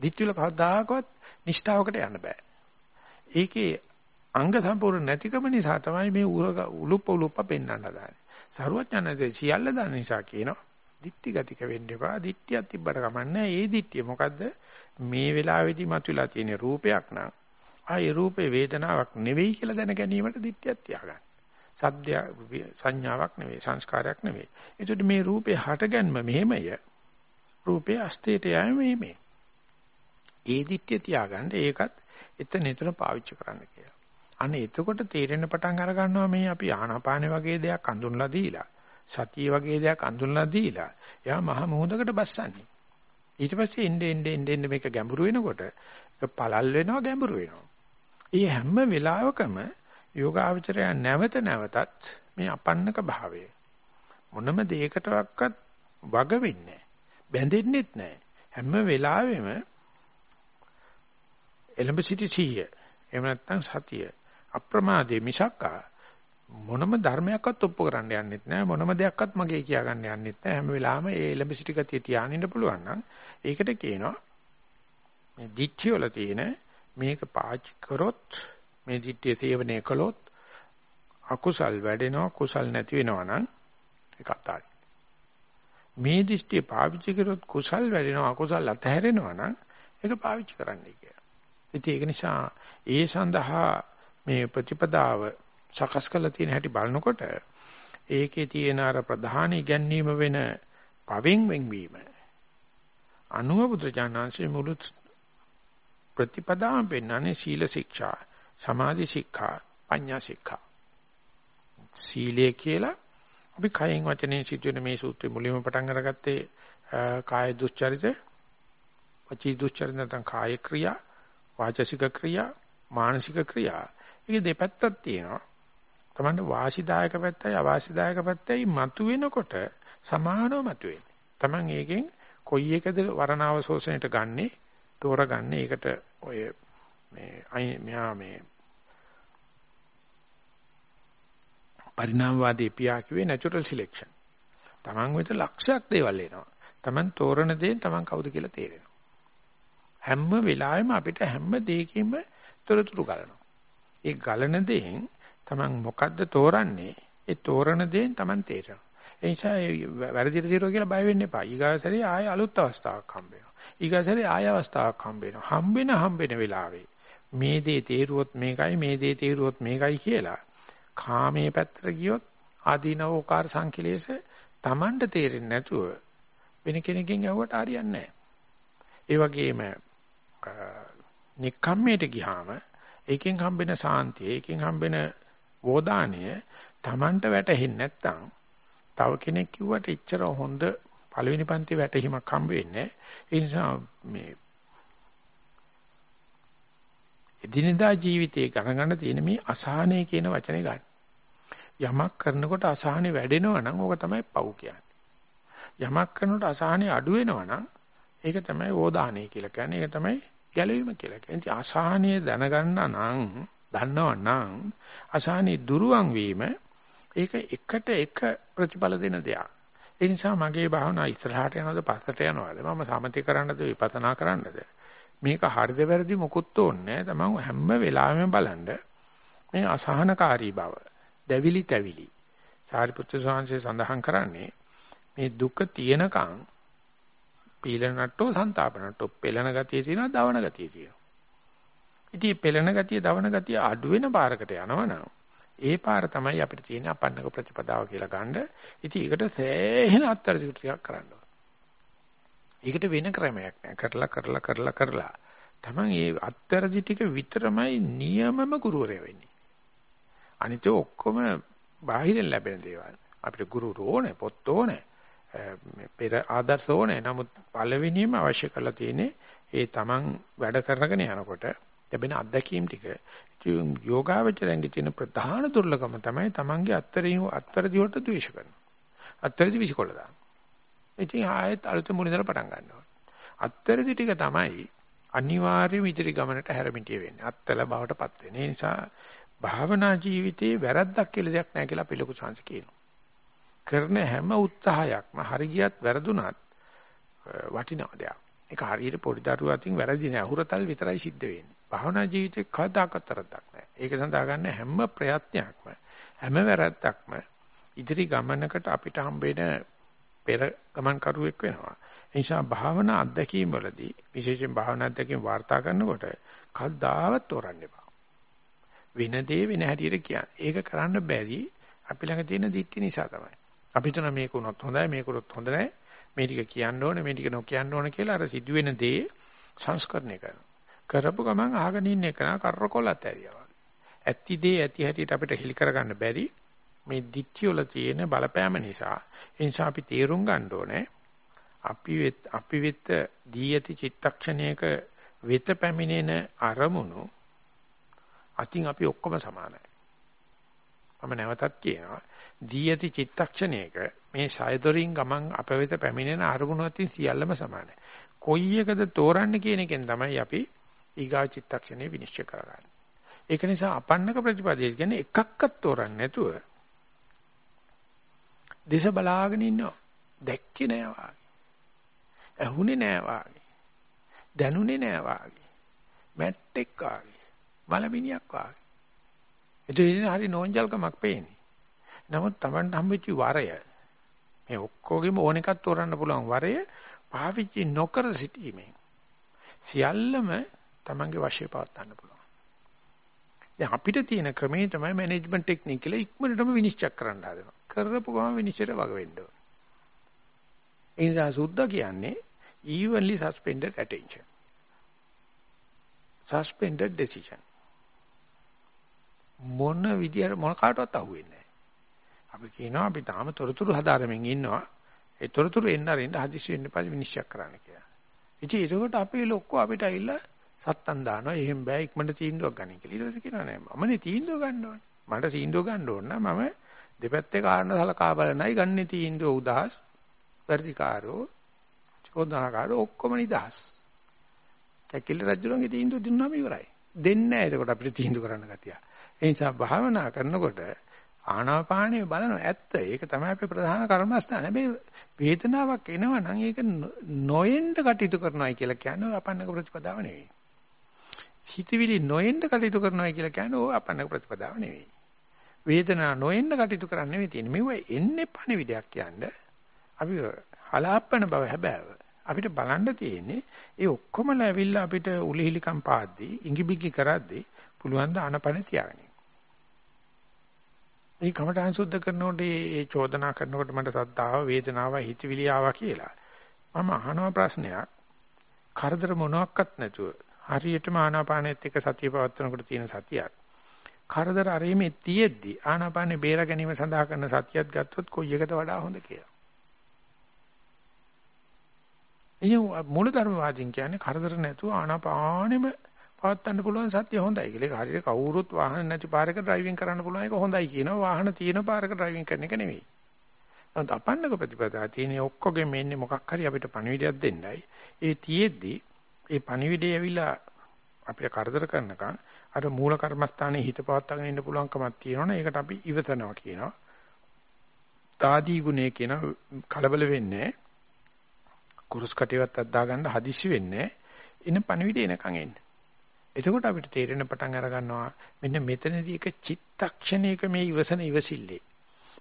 දිට්ඨිවල කවදාකවත් නිෂ්ඨාවකට යන්න බෑ. ඒකේ අංග සම්පූර්ණ නැතිකම නිසා තමයි මේ උලුප්ප උලුප්ප පෙන්වන්න හදාන්නේ. සරුවඥාන්සේ සියල්ල දන්න නිසා කියනවා දිට්ටි ගතික වෙන්න එපා. දිට්ටියක් තිබ්බට කමන්නේ. ඒ දිට්ටිය මොකද්ද? මේ වෙලාවේදී මතුවලා තියෙන රූපයක් නම් ආයේ රූපේ වේදනාවක් නෙවෙයි කියලා දැන ගැනීමට දිට්ටියක් තියාගන්න. සද්ද සංඥාවක් නෙවෙයි සංස්කාරයක් නෙවෙයි. ඒකට මේ රූපේ හටගන්ම මෙහෙමය. රූපේ අස්තේට යෑම මෙහෙමයි. ඒ දිට්ටිය තියාගන්න ඒකත් එතන එතන පාවිච්චි කරන්න කියලා. අනේ එතකොට තේරෙන්න පටන් අර ගන්නවා මේ අපි ආනාපාන වගේ දෙයක් අඳුන්ලා දීලා සතිය වගේ දෙයක් අඳුන්ලා දීලා එයා මහ මොහොතකට බස්සන්නේ. ඊට පස්සේ එnde ende ende ende මේක ගැඹුරු වෙනකොට ඒක පළල් වෙනවා ගැඹුරු වෙනවා. ඒ හැම වෙලාවකම යෝගාවචරය නැවත නැවතත් මේ අපන්නක භාවය මොනම දෙයකටවත් වග වෙන්නේ බැඳෙන්නෙත් නැහැ. හැම වෙලාවෙම එලඹ සිටි සිහිය එහෙම නැත්නම් සතිය අප්‍රමාදේ මිසක්කා මොනම ධර්මයක්වත් ඔප්පු කරන්න යන්නෙත් නැහැ මොනම දෙයක්වත් මගේ කියා ගන්න යන්නෙත් නැහැ හැම වෙලාවෙම ඒ එලඹ සිටි ගතිය තියාගෙන ඉන්න පුළුවන් නම් ඒකට කියනවා මේ දිට්ඨිය වල තියෙන මේක පාච් කරොත් මේ දිට්ඨිය තේවණය කළොත් අකුසල් වැඩෙනවා. කුසල් නැති වෙනවා නම් ඒක අතාරි මේ දිට්ඨිය පාවිච්චි කරොත් කුසල් වැඩෙනවා අකුසල් අතහැරෙනවා නම් ඒක පාවිච්චි කරන්නයි කියලා. ඉතින් ඒක නිසා ඒ සඳහා මේ ප්‍රතිපදාව සකස් කරලා තියෙන හැටි බලනකොට ඒකේ තියෙන අර ප්‍රධාන ඉගැන්වීම වෙන පවෙන් වෙන්වීම. අනුව බුදුජානන්සේ මුළු ප්‍රතිපදාම පෙන්වන්නේ සීල ශික්ෂා සමාධි ශික්ෂා පඤ්ඤා ශික්ෂා. සීලය කියලා අපි කයෙන් වචනේ සිදුවෙන මේ සූත්‍රය මුලින්ම පටන් අරගත්තේ කාය දුස්චරිත වචී දුස්චරිත නැත්නම් කාය ක්‍රියා වාචසික ක්‍රියා මානසික ක්‍රියා. ඒකේ දෙපැත්තක් තියෙනවා. තමන්ට වාසිදායක පැත්තයි අවාසිදායක පැත්තයි මතුවෙනකොට සමානව මතුවෙන්නේ. තමන් ඒකෙන් කොයි එකද වරණාව ශෝෂණයට ගන්නෙ තෝරගන්නේ ඒකට ඔය මේ මෙහා මේ පරිණාමවාදී පියා කිව්වේ නැචරල් සිලෙක්ෂන්. තමන් වෙත ලක්ෂයක් දේවල් එනවා. තමන් තෝරන දේ තමන් කවුද කියලා තේරෙනවා. හැම වෙලාවෙම අපිට හැම දෙයකින්ම තොරතුරු ගලනවා. ඒ ගලන දෙයෙන් Taman මොකද්ද තෝරන්නේ? ඒ තෝරන දේෙන් Taman තේරෙනවා. ඒ නිසා වැරදිට තිරුවා කියලා බය වෙන්න එපා. ඊගාසරේ ආය අලුත් අවස්ථාවක් හම්බ වෙනවා. ඊගාසරේ ආය අවස්ථාවක් හම්බ වෙනවා. හම්බෙන හම්බෙන වෙලාවේ මේ දේ තේරුවොත් මේකයි මේ දේ තේරුවොත් මේකයි කියලා කාමයේ පැත්තට ගියොත් ආදීනවෝකාර සංකලේශ Tamanට තේරෙන්නේ නැතුව වෙන කෙනකින් ඇහුවට හරියන්නේ නැහැ. ඒ වගේම නික්කම්මයට ගියාම ඒකෙන් හම්බෙන සාන්තිය, ඒකෙන් හම්බෙන වෝදානය Tamanට වැටහෙන්නේ නැත්නම් තව කෙනෙක් කිව්වට එච්චර හොඳ පළවෙනි පන්ති වැටහිමක් හම්බ වෙන්නේ ඒ නිසා මේ එදිනෙදා ජීවිතයේ ගණන් ගන්න තියෙන මේ අසහනය කියන වචනේ ගන්න. යමක් කරනකොට අසහනෙ වැඩෙනවා නම් ඕක තමයි පව් කියන්නේ. යමක් කරනකොට අසහනෙ අඩු වෙනවා නම් ඒක තමයි ඕදානය කියලා කියන්නේ. ඒක තමයි ගැලවීම කියලා කියන්නේ. අසහනය දැනගන්න නම් දන්නව නම් අසහනෙ දුරුවන් වීම ඒක එකට එක ප්‍රතිඵල දෙන දෙයක්. ඒ නිසා මගේ භාවනා ඉස්සරහට යනවද පස්සට යනවද මම සමතේ කරන්නද විපස්සනා කරන්නද මේක හරිද වැරදි මොකුත් ඕනේ තමන් හැම වෙලාවෙම බලන්න මේ අසහනකාරී බව දැවිලි තැවිලි සාරිපුත්‍ර ස්වාමීන් සඳහන් කරන්නේ මේ දුක තියෙනකන් පීලනට්ටෝ සන්තාපනට්ටෝ පෙළන ගතිය තියෙනවා දවන ගතිය තියෙනවා. ඉතින් පෙළන ගතිය දවන ගතිය අඩු වෙන පාරකට යනවනම් ඒ පාර තමයි අපිට තියෙන අපන්නක ප්‍රතිපදාව කියලා ගන්න. ඉතින් ඒකට සෑහෙන අත්තරදි ටිකක් කරන්න ඕන. ඒකට වෙන ක්‍රමයක් නෑ. කරලා කරලා කරලා කරලා තමන් මේ අත්තරදි ටික විතරමයි නියමම ගුරුවරයා වෙන්නේ. අනිත ඔක්කොම බාහිරින් ලැබෙන දේවල්. අපිට ගුරු ඕනේ, පොත් ඕනේ. පෙර ආදර්ශ ඕනේ. නමුත් පළවෙනියම අවශ්‍ය කරලා තියෙන්නේ ඒ තමන් වැඩ කරගෙන යනකොට ලැබෙන අත්දැකීම් ටික. යෝගාවචරයන්ගේ තියෙන ප්‍රධාන දුර්ලභම තමයි තමන්ගේ අත්තරින් අත්තරදි වලට ද්වේෂ කරනවා. අත්තරදි විසිකොල දානවා. ඉතින් ආයෙත් අලුත මුලින්දලා පටන් ගන්නවා. අත්තරදි ටික තමයි අනිවාර්යම ඉදිරි ගමනට හැරමිටිය වෙන්නේ. අත්තල බවටපත් වෙන්නේ. ඒ නිසා භාවනා ජීවිතේ වැරද්දක් කියලා දෙයක් නැහැ කියලා අපි ලොකු සංස් කියනවා. කරන හැම උත්සාහයක්ම හරි ගියත් වැරදුනත් වටිනා දෙයක්. ඒක හරියට පොඩි දරුවා අතින් වැරදි නෑ. අහුරතල් විතරයි සිද්ධ වෙන්නේ. භාවනා ජීවිතේ කවදාකවත් තරද්දක් නෑ. ඒක සඳහා ගන්න හැම ප්‍රයත්නයක්ම හැම වැරද්දක්ම ඉදිරි ගමනකට අපිට හම්බෙන පෙර ගමන් කරුවෙක් වෙනවා. ඒ නිසා භාවනා අත්දැකීම් වලදී විශේෂයෙන් භාවනා අත්දැකීම් වාර්තා කරනකොට කවදාවත් තෝරන්න එපා. වෙන දේ වෙන හැටියට කියන්නේ. ඒක කරන්න බැරි අපි ළඟ තියෙන දික්ටි නිසා තමයි. අපි හිතන මේක උනොත් හොඳයි මේක උනොත් හොඳ නැහැ. මේ ටික කියන්න ඕනේ මේ ටික නොකියන්න ඕනේ කියලා අර සිදුවෙන දේ සංස්කරණය කරනවා. කරපු ගමන් අහගෙන ඉන්න එක නා කරකොලත් ඇරියා වගේ. ඇත්ති දේ ඇති හැටියට අපිට හිලි කරගන්න බැරි මේ දික්ටි වල තියෙන බලපෑම නිසා ඒ නිසා අපි තේරුම් ගන්න ඕනේ අපි අපි වෙත දී ඇති චිත්තක්ෂණයක වෙත පැමිණෙන අරමුණු අතින් අපි ඔක්කොම සමානයි. මම නැවතත් කියනවා දී ඇති චිත්තක්ෂණයක මේ සයදොරින් ගමන් අප වෙත පැමිණෙන අරමුණු අතින් සියල්ලම සමානයි. කොයි එකද තෝරන්න කියන එකෙන් තමයි අපි ඊගා චිත්තක්ෂණය විනිශ්චය කරගන්නේ. ඒක නිසා අපන්නක ප්‍රතිපදේ කියන්නේ එකක්වත් තෝරන්නේ නැතුව දේශ බලාගෙන ඉන්නවා. දැක්කේ නෑ වාගේ. ඇහුනේ නෑ වාගේ. දැනුනේ නෑ වාගේ. මැට්ටෙක් වාගේ. මලමිනියක් වාගේ. එතන හරි නෝන්ජල්කමක් පේන්නේ. නමුත් Tamanට හම්බෙච්ච වරය මේ ඔක්කොගෙම ඕන එකක් තෝරන්න පුළුවන් වරය පාවිච්චි නොකර සිටීමෙන් සියල්ලම Tamanගේ වශයේ පවත් ගන්න පුළුවන්. දැන් අපිට තියෙන ක්‍රමේ තමයි මැනේජ්මන්ට් ටෙක්නික් කියලා ඉක්මනටම විනිශ්චය කරන්න හදනවා. කරපු ගමන් විනිශ්චයට වග වෙන්න ඕන. ඒ නිසා සුද්ධ කියන්නේ evenly suspended attention. suspended decision. මොන විදියට මොන කාටවත් අහුවෙන්නේ අපි කියනවා අපි තාම තොරතුරු හදාරමින් ඉන්නවා. ඒ තොරතුරු එන්න අරින්න හදිසි වෙන්න පස්සේ විනිශ්චය කරන්න කියලා. ඉතින් ඒකකොට අපි ලොක්කෝ අපිට ඇවිල්ලා සත්තන් දානවා. එහෙම බෑ ඉක්මනට තීන්දුවක් ගන්න කියලා. ඊට පස්සේ කියනවා නෑ මමනේ තීන්දුව ගන්න ඕනේ. මට තීන්දුව ගන්න ඕන නම් මම දෙපැත්තේ කාරණා සලකා බලනයි ගන්න තීන්දුව උදාස් වැඩිකාරෝ චෝදනාකාරෝ ඔක්කොම නිදහස්. කැකිලි රජුලන්ගේ තීන්දුව දුන්නාම ඉවරයි. දෙන්නේ නැහැ එතකොට අපිට තීන්දුව කරන්න ගතිය. ඒ නිසා භාවනා කරනකොට ආනාපානය බලන ඇත්ත. ඒක තමයි අපේ ප්‍රධාන කර්මස්ථාන. හැබැයි වේදනාවක් එනවා නම් ඒක නොයෙන්ද කටයුතු කරනවායි කියලා කියන්නේ අපන්නක ප්‍රතිපදාව නෙවෙයි. හිතවිලි නොයෙන්ද කටයුතු කරනවායි කියලා කියන්නේ ඕ අපන්නක ප්‍රතිපදාව නෙවෙයි. වේදනාව නොඑන්න කටයුතු කරන්න නෙවෙයි තියෙන්නේ. මෙව එන්නේ පණිවිඩයක් කියන්නේ. අපි හලාප්පන බව හැබෑව. අපිට බලන්න තියෙන්නේ ඒ ඔක්කොම ලැබිලා අපිට උලිහිලිකම් පාද්දී ඉඟිබිගි කරද්දී පුළුවන් ද ආනපන තියාගන්න. මේ කමඨාන් සුද්ධ කරනකොට ඒ චෝදනා කරනකොට මට සද්දාව වේදනාව හිතවිලි ආවා කියලා. මම අහනවා ප්‍රශ්නයක්. කරදර මොනවත් නැතුව හරියටම ආනාපානෙත් එක්ක සතිය පවත්වනකොට තියෙන සතියක්. කරදර අරීමේ තියෙද්දි ආනාපානෙ බේර ගැනීම සඳහා කරන සතියක් ගත්තොත් කොයි එකද වඩා හොඳ කියලා. ඉතින් මූලධර්මවාදීන් කියන්නේ කරදර නැතුව ආනාපානෙම පවත්වන්න පුළුවන් සත්‍ය හොඳයි කියලා. ඒක හරියට කවුරුත් වාහන නැති පාරක ඩ්‍රයිවිං කරන්න පුළුවන් එක හොඳයි කියනවා. වාහන තියෙන පාරක ඩ්‍රයිවිං කරන එක නෙවෙයි. නමුත් අපන්නක ප්‍රතිපදා තියෙන ඔක්කොගෙම එන්නේ මොකක් හරි අපිට පණිවිඩයක් දෙන්නයි. ඒ තියෙද්දි ඒ පණිවිඩය ඇවිල්ලා අපිට කරදර කරනකම් අර මූල කර්මස්ථානයේ හිත පවත්වාගෙන ඉන්න පුළුවන්කමක් තියෙනවනේ. ඒකට අපි ඉවසනවා කියනවා. තාදී ගුණය කියන කලබල වෙන්නේ කුරුස් කටියවත් අද්දා ගන්න හදිස්සි වෙන්නේ ඉන පණිවිඩ එනකන් එන්න. එතකොට අපිට තේරෙන පටන් අර ගන්නවා මෙන්න මෙතනදී එක චිත්තක්ෂණයක මේ ඉවසන ඉවසිල්ලේ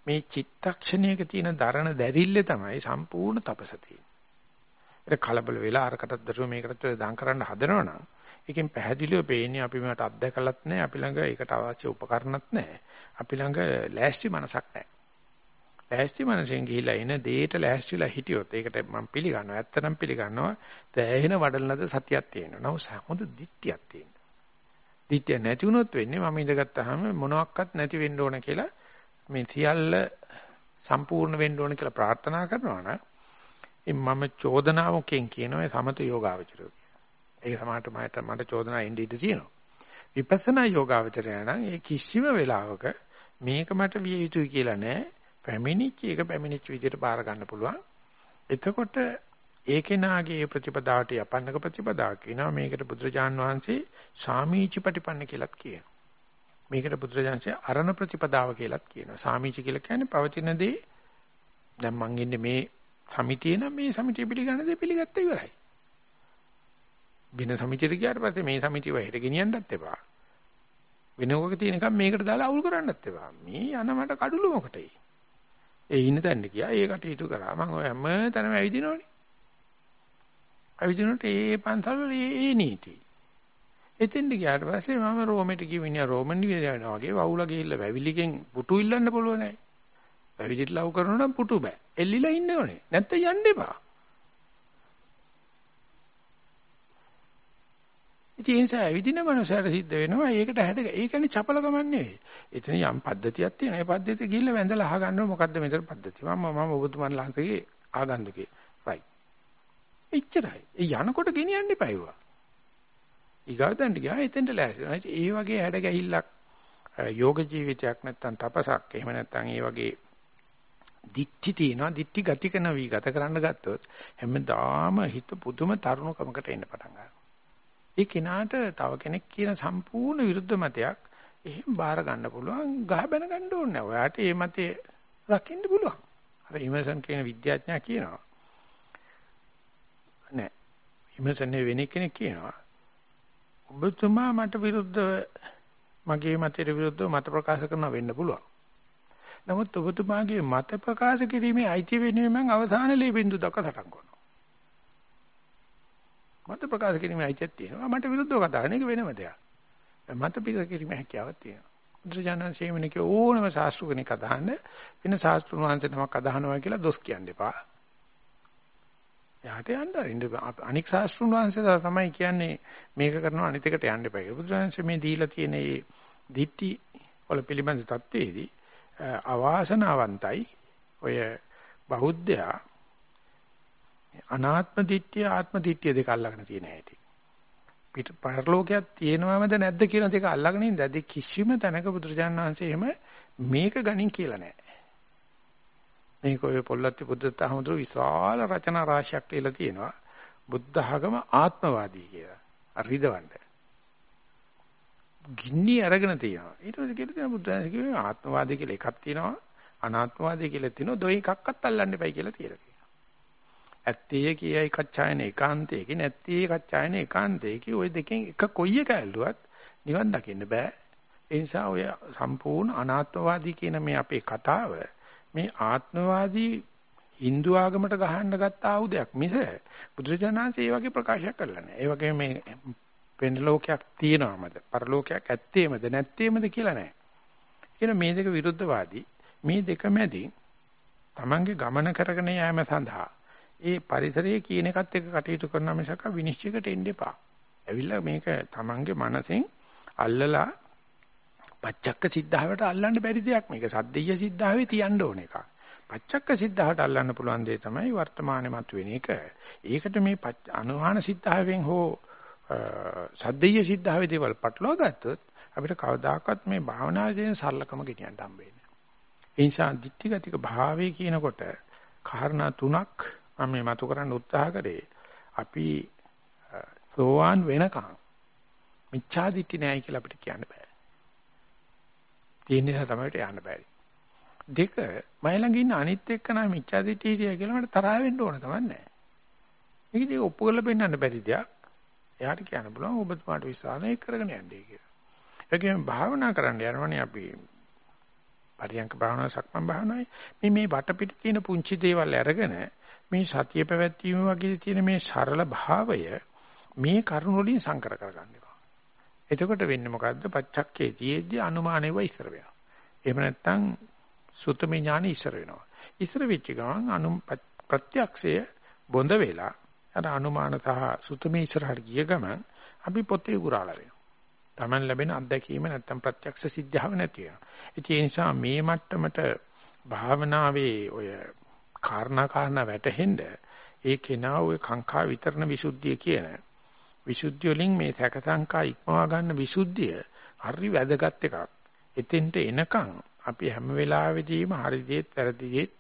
මේ චිත්තක්ෂණයක තියෙන දරණ දැරිල්ල තමයි සම්පූර්ණ තපස තියෙන්නේ. ඒක කලබල වෙලා අරකටත් දරුව මේකටත් දම් කරන්න හදනවනම් ඒකෙන් පැහැදිලිව පේන්නේ අපි මේකට අත්දැකලත් නැහැ අපි ළඟ ඒකට අවශ්‍ය උපකරණත් නැහැ. අපි ළඟ ලෑස්ති මනසක් නැහැ. ලෑස්ති මනසෙන් ගිහිලා එන දෙයට ලෑස්තිලා හිටියොත් ඒකට මම පිළිගන්නවා. ඇත්තටම පිළිගන්නවා. දැහැහෙන වඩලනද සතියක් තියෙනවා. නමුත් හොඳ දිට්ඨියක් තියෙනවා. දිට්ඨිය නැති වුණොත් වෙන්නේ මම ඉඳගත්තාම මොනවත් නැති වෙන්න ඕන කියලා මේ සියල්ල සම්පූර්ණ වෙන්න ඕන කියලා ප්‍රාර්ථනා කරනවා නම් මම චෝදනාවකින් කියනවා සමත යෝගාවචරය ඒක සමහරට මට මට චෝදනා එන්නේ ඉඳී තියෙනවා. විපස්සනා යෝගාවචරය නම් ඒ කිසිම වෙලාවක මේක මට විය යුතුයි කියලා නෑ. පැමිණිච්ච එක පැමිණිච්ච විදිහට බාර ගන්න පුළුවන්. එතකොට ඒකේ නාගේ ප්‍රතිපදාවට යපන්නක ප්‍රතිපදාව කියනවා මේකට බුදුරජාන් වහන්සේ සාමීචි ප්‍රතිපන්න කියලාත් කියනවා. මේකට බුදුරජාන්සේ අරණ ප්‍රතිපදාව කියලාත් කියනවා. සාමීචි කියලා කියන්නේ පවතින දේ දැන් මං ඉන්නේ මේ සමිතිය නම් මේ සමිතිය පිළිගන්න දේ පිළිගත්ත ඉවරයි. වෙන සමිතියට ගියාට පස්සේ මේ සමිතිය වහෙට ගෙනියන්නත් එපා. වෙනවක තියෙනකම් මේකට දාලා අවුල් කරන්නත් එපා. මේ යන මට කඩළු මොකටයි? ඒ ඉන්න තැනට ගියා. ඒ කටයුතු කරා. මම ඔය හැම තැනම ඇවිදිනවනේ. ඇවිදිනකොට ඒ පන්සල් වල ඒ නීති. එතෙන්ට ගියාට පස්සේ මම රෝමෙට ගිහින් රෝමන් විදිනවා වගේ වවුලා ගිහිල්ලා වැවිලිගෙන් පුටු ඉල්ලන්න පුළුවන් නෑ. වැවිලිට ලව් කරනවා නම් පුටු බෑ. එල්ලිලා ඉන්න ඕනේ. නැත්නම් යන්න එපා. ඉතින් ඒ නිසා ඇවිදින මනුස්සයට සිද්ධ වෙනවා. ඒකට හැඩ ඒ කියන්නේ චපලකම නෙවෙයි. එතන යම් පද්ධතියක් තියෙනවා. ඒ පද්ධතිය ගිහිල්ලා වැඳලා අහගන්නවා මොකද්ද මෙතන පද්ධතිය. මම මම ඔබතුමන් ළඟගේ ආගන්තුකේ. රයිට්. එච්චරයි. ඒ යනකොට ගෙනියන්න එපා ඒවා. ඊගාවතන්ට ගියා එතෙන්ට ලෑස්තිලා. ඒ වගේ හැඩ ගැහිල්ලක් යෝග ජීවිතයක් නැත්තම් තපසක් එහෙම නැත්තම් ඒ වගේ දික්ටි තියෙනවා දික්ටි ගතික නවි ගත කරන්න ගත්තොත් හැමදාම හිත පුදුම තරුණකමකට එන්න පටන් ගන්නවා. ඒ කෙනාට තව කෙනෙක් කියන සම්පූර්ණ විරුද්ධ මතයක් එහෙම බාර ගන්න පුළුවන් ගහ බැන ගන්න ඕනේ නැහැ. ඔයාට මේ මතේ රකින්න පුළුවන්. අර ඉමර්සන් කියන විද්‍යාඥයා කියනවා. නෑ. ඉමර්සන් වෙන කෙනෙක් කියනවා. ඔබතුමා මට විරුද්ධව මගේ මතයට විරුද්ධව මත ප්‍රකාශ කරන වෙන්න පුළුවන්. නමුත් ඔබතුමාගේ මත ප්‍රකාශ කිරීමේ අයිති වෙනුවෙන් මම අවධාන ලැබින්දු දක්ව සටන් කරනවා. මත ප්‍රකාශ කිරීමේ අයිතියක් තියෙනවා. මට විරුද්ධව කතා කරන එක වෙනම දෙයක්. මත පිළිගැනීමේ හැකියාවක් තියෙනවා. බුදුජානන් සේමනක ඕනම ශාස්ත්‍රකණික අදහන වෙන ශාස්ත්‍රුන් වහන්සේනමක් අදහනවා කියලා දොස් කියන්න එපා. එහාට යන්න අරින්න අනික් ශාස්ත්‍රුන් වහන්සේලා තමයි කියන්නේ මේක කරනවා අනිත් එකට යන්න එපා කියලා. බුදුජානන් මේ දීලා තියෙන මේ දිටි වල පිළිබඳ தත්ත්වයේදී අවාසනාවන්තයි ඔය බෞද්ධයා අනාත්ම දිට්ඨිය ආත්ම දිට්ඨිය දෙක අල්ලගෙන තියෙන හැටි. පිට පරලෝකයක් තියෙනවමද නැද්ද කියන දෙක අල්ලගෙන ඉඳද්දි කිසිම තැනක බුදුරජාණන් වහන්සේ එහෙම මේක ගණන් කියලා නැහැ. මේක ඔය පොල්ලත්ති බුද්ධත් අහමුදුර විශාල රචනා රාශියක් කියලා තියෙනවා. බුද්ධ ආගම ආත්මවාදී කියලා. අරිදවන්න. ගින්නි අරගෙන තියෙනවා. ඊට පස්සේ කියලා තියෙනවා බුද්ධාංශ කිව්වේ ආත්මවාදී කියලා එකක් තියෙනවා. අනාත්මවාදී කියලා තියෙනවා. දෙය එකක්වත් අල්ලන්න එපයි කියලා තියෙනවා. ඇත්තේ කියයි කච්චායන ඒකාන්තයේ කි නැත්තේ කච්චායන ඒකාන්තයේ කි ওই දෙකෙන් එක කොයි එක ඇල්ලුවත් නිවන් දකින්න බෑ. ඒ නිසා ඔය සම්පූර්ණ අනාත්මවාදී කියන මේ අපේ කතාව මේ ආත්මවාදී Hindu ආගමට ගහන්න ගත්ත ආයුධයක් මිස බුදුරජාණන්සේ ඒ වගේ ප්‍රකාශයක් කරලා නැහැ. ඒ වගේ මේ වෙන ලෝකයක් තියෙනවමද? පරලෝකයක් ඇත්තේමද නැත්තේමද කියලා නැහැ. කියන මේ දෙක විරුද්ධවාදී මේ දෙක මැදින් Tamange ගමන කරගෙන යෑම සඳහා ඒ පරිසරයේ කියන එකත් එක්ක කටයුතු කරන මිසක විනිශ්චයකට එන්න එපා. ඇවිල්ලා මේක Tamange මනසෙන් අල්ලලා පච්චක්ක සිද්ධාවට අල්ලන්න බැරි දෙයක් මේක සද්දෙය සිද්ධාවේ තියන්න ඕන එකක්. පච්චක්ක සිද්ධාවට අල්ලන්න පුළුවන් දේ තමයි වර්තමානයේ මතුවෙන එක. ඒකට මේ අනුහාන සිද්ධාවෙන් හෝ සද්දෙය සිද්ධාවේ දේවල් පටලවා ගත්තොත් අපිට කවදාකවත් මේ භාවනාවේ සරලකම ගෙනියන්න හම්බෙන්නේ නැහැ. ඒ නිසා ditthිගතික භාවයේ කියනකොට කාරණා තුනක් මම මේ මතු කරන්න උත්සාහ කරේ. අපි සෝවාන් වෙනකන් මිච්ඡා දිට්ඨි නැහැ කියලා අපිට කියන්න බෑ. තියෙන නිසා තමයි යන්න බැරි. දෙක මයි ළඟ ඉන්න අනිත් එක්කන මිච්ඡා දිට්ඨිය කියලා මට තරහ වෙන්න ඕන තමයි නැහැ. මේක ඉතින් ඔප්පු කරලා පෙන්නන්න බැරි දෙයක්. එයාට කියන්න පුළුවන් ඔබතුමාට විශ්වාසය කරගෙන යන්නේ කියලා. ඒකෙන් භාවනා කරන්න යනවනේ අපි පරියංක භාවනාව සක්මන් භාවනාවයි මේ මේ වටපිට තියෙන පුංචි දේවල් අරගෙන මේ සතිය පැවැත්වීම වගේ තියෙන මේ සරල භාවය මේ කරුණ වලින් සංකර කරගන්න එපා. එතකොට වෙන්නේ මොකද්ද? පච්චක්කේ තියේදී අනුමානෙව ඉස්සර වෙනවා. එහෙම නැත්නම් සුතමේ ඥානෙ ඉස්සර වෙනවා. ඉස්සර වෙච්ච ගමන් අනු ප්‍රත්‍යක්ෂය බොඳ වෙලා අර අනුමාන සහ සුතමේ ඉස්සරහට ගිය ගමන් අපි පොතේ ගුරාලා වෙනවා. Taman ලැබෙන අත්දැකීම නැත්නම් ප්‍රත්‍යක්ෂ සිද්ධාව නැති වෙනවා. ඒ නිසා මේ මට්ටමට භාවනාවේ ඔය කාරණා කාරණා වැටෙන්න ඒ කෙනා ඔය කාංකා විතරන විසුද්ධිය කියන විසුද්ධිය වලින් මේ සැක සංකා ඉක්මවා ගන්න විසුද්ධිය හරි වැදගත් එකක්. එතෙන්ට එනකන් අපි හැම වෙලාවෙදීම හරි දේත් වැරදි දේත්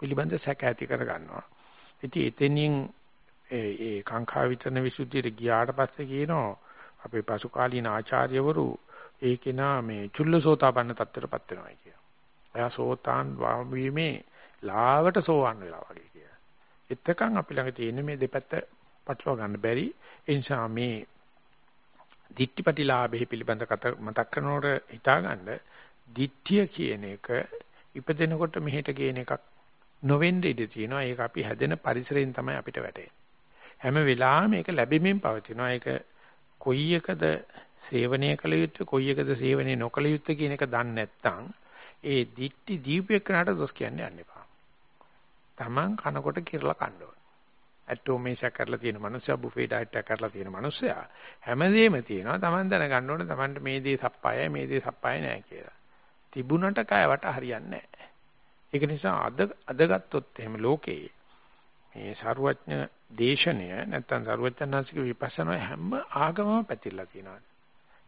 පිළිබඳ සැක ඇති කර ගන්නවා. ඉතින් එතනින් ඒ ඒ කාංකා විතරන විසුද්ධියට ගියාට පස්සේ කියනවා අපේ පසු කාලීන ආචාර්යවරු ඒ කෙනා මේ චුල්ලසෝතාපන්න තත්ත්වයටපත් වෙනවා කියලා. එයා සෝතාන් වීමේ ලාවට සෝවන් වෙලා වගේ කියලා. එතකන් අපි ළඟ තියෙන මේ දෙපැත්ත පටලවා ගන්න බැරි. ඒ නිසා මේ දිට්ඨිපටිලාභෙහි පිළිබඳ මතක් කරනකොට හිතාගන්න දිට්ඨිය කියන එක ඉපදෙනකොට මෙහෙට ගේන එකක් නොවෙන්න ඉඩ තියෙනවා. ඒක අපි හැදෙන පරිසරයෙන් තමයි අපිට වැටෙන්නේ. හැම වෙලාවෙම මේක ලැබෙමින් පවතිනවා. ඒක කොයි එකද සේවනය කළ යුත්තේ කොයි එකද සේවනය නොකළ යුත්තේ කියන එක දන්නේ නැත්නම් ඒ දික්ටි දීපේකනට දොස් කියන්නේ යන්න එපා. Taman කනකොට කිරලා කන්න ඕන. ඇටෝමේෂා කරලා තියෙන මනුස්සයා බුෆේ ඩයට් එක කරලා තියෙන මනුස්සයා හැමදේම තියෙනවා. Taman දැනගන්න ඕනේ Tamanට මේ දේ සප්පායයි මේ දේ සප්පාය නෑ කියලා. තිබුණට කයවට හරියන්නේ නෑ. ඒක නිසා අද අද ගත්තොත් එහෙම ලෝකේ මේ ਸਰුවඥ දේශනය නැත්තම් ਸਰුවඥාන්සික විපස්සනා හැම ආගමම පැතිරලා තියෙනවා.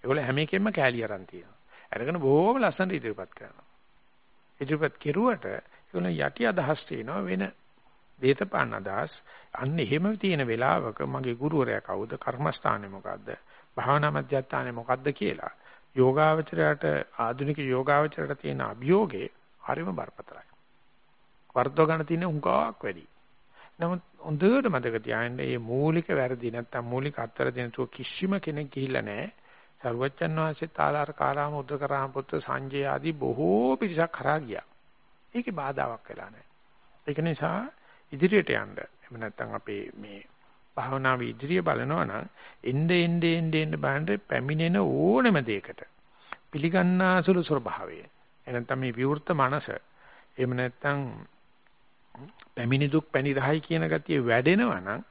ඒගොල්ල හැම එකෙම කෑලි අරන් තියෙනවා. අරගෙන බොහොම ලස්සනට ඉදිරිපත් කරනවා. ඉදිරිපත් කෙරුවට ඒගොල්ල යටි අදහස් තියෙනවා වෙන දේතපාන අදහස්. අන්න එහෙම තියෙන වෙලාවක මගේ ගුරුවරයා කවුද? කර්මස්ථානේ මොකද්ද? භාවනා මධ්‍යස්ථානේ මොකද්ද කියලා යෝගාවචරයට ආධුනික යෝගාවචරයට තියෙන අභියෝගේ හරිම බරපතලයි. වර්ධව ගන්න තියෙන හුඟක් වැඩි. නමුත් හොඳට මතක තියාගන්න මේ මූලික වැරදි නැත්තම් මූලික අත්තර දෙන තුව කිසිම කෙනෙක් ගිහිල්ලා නැහැ. සරුවච්චන් වහන්සේ තාලාර කාරාම උද්දකරාම පුත්‍ර සංජය ආදී බොහෝ පිරිසක් කරා ගියා. ඒකේ බාධාවක් වෙලා නැහැ. ඒක නිසා ඉදිරියට යන්න. එහෙම නැත්නම් අපේ මේ භාවනාව ඉදිරිය බලනවා නම් එnde ende ende ende බලන්න පැමිණෙන ඕනම දෙයකට පිළිගන්නාසුළු ස්වභාවය. එනනම් මේ විවෘත මනස එහෙම නැත්නම් පැමිණි දුක් පැණි රහයි කියන ගතිය වැඩෙනවා නම්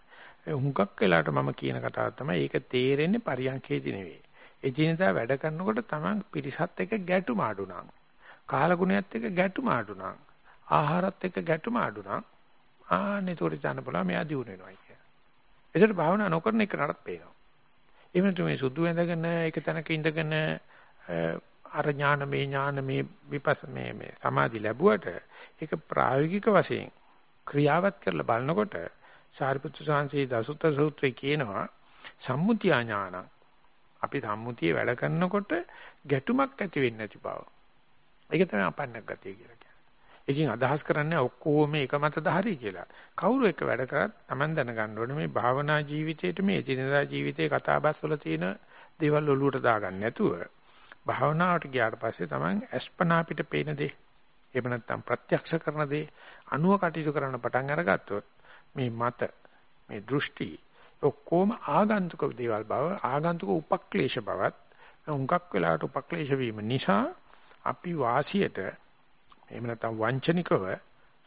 හුඟක් වෙලාවට මම කියන කතාව තමයි ඒක තේරෙන්නේ පරියන්කේදී නෙවෙයි. එදිනෙදා වැඩ කරනකොට තමන් පිරිසත් එක්ක ගැටුම ආඩු නම් කාලගුණයත් එක්ක ගැටුම ආඩු නම් ආහාරත් එක්ක ගැටුම ආඩු නම් ආන්නේ තෝරි ගන්න බලලා මෙයා දිනු වෙනවා කිය. ඒකට භාවනා නොකරන එක නඩත් පේනවා. එහෙම නැත්නම් මේ සුදු ඇඳගෙන ඒක තැනක ඉඳගෙන අර ඥාන මේ ඥාන මේ විපස් මේ මේ සමාධි ලැබුවට ඒක ප්‍රායෝගික වශයෙන් ක්‍රියාවත් කරලා බලනකොට සාරිපුත්‍ර සාංශේ දසුත්තර සූත්‍රයේ කියනවා සම්මුතිය ඥානං අපි සම්මුතියේ වැඩ කරනකොට ගැටුමක් ඇති වෙන්නේ නැති බව. ඒක තමයි අපන්නක් ගතිය කියලා කියන්නේ. ඒකෙන් අදහස් කරන්නේ ඔක්කොම එක මතද හරි කියලා. කවුරු එක වැඩ කරත් Taman දැනගන්න ඕනේ මේ භාවනා ජීවිතේට මේ එදිනදා ජීවිතේ කතාබස් වල තියෙන දේවල් ඔලුවට දාගන්න නැතුව භාවනාවට ගියාට පස්සේ Taman අස්පනා පිට පේන දේ එහෙම නැත්නම් ප්‍රත්‍යක්ෂ කරන දේ අනුව කටයුතු කරන්න පටන් අරගත්තොත් මේ මත මේ දෘෂ්ටි ඔක්කොම ආගන්තුක දේවල් බව ආගන්තුක උපක්ලේශ බවත් උඟක් වෙලාවට උපක්ලේශ වීම නිසා අපි වාසියට එහෙම නැත්නම් වංචනිකව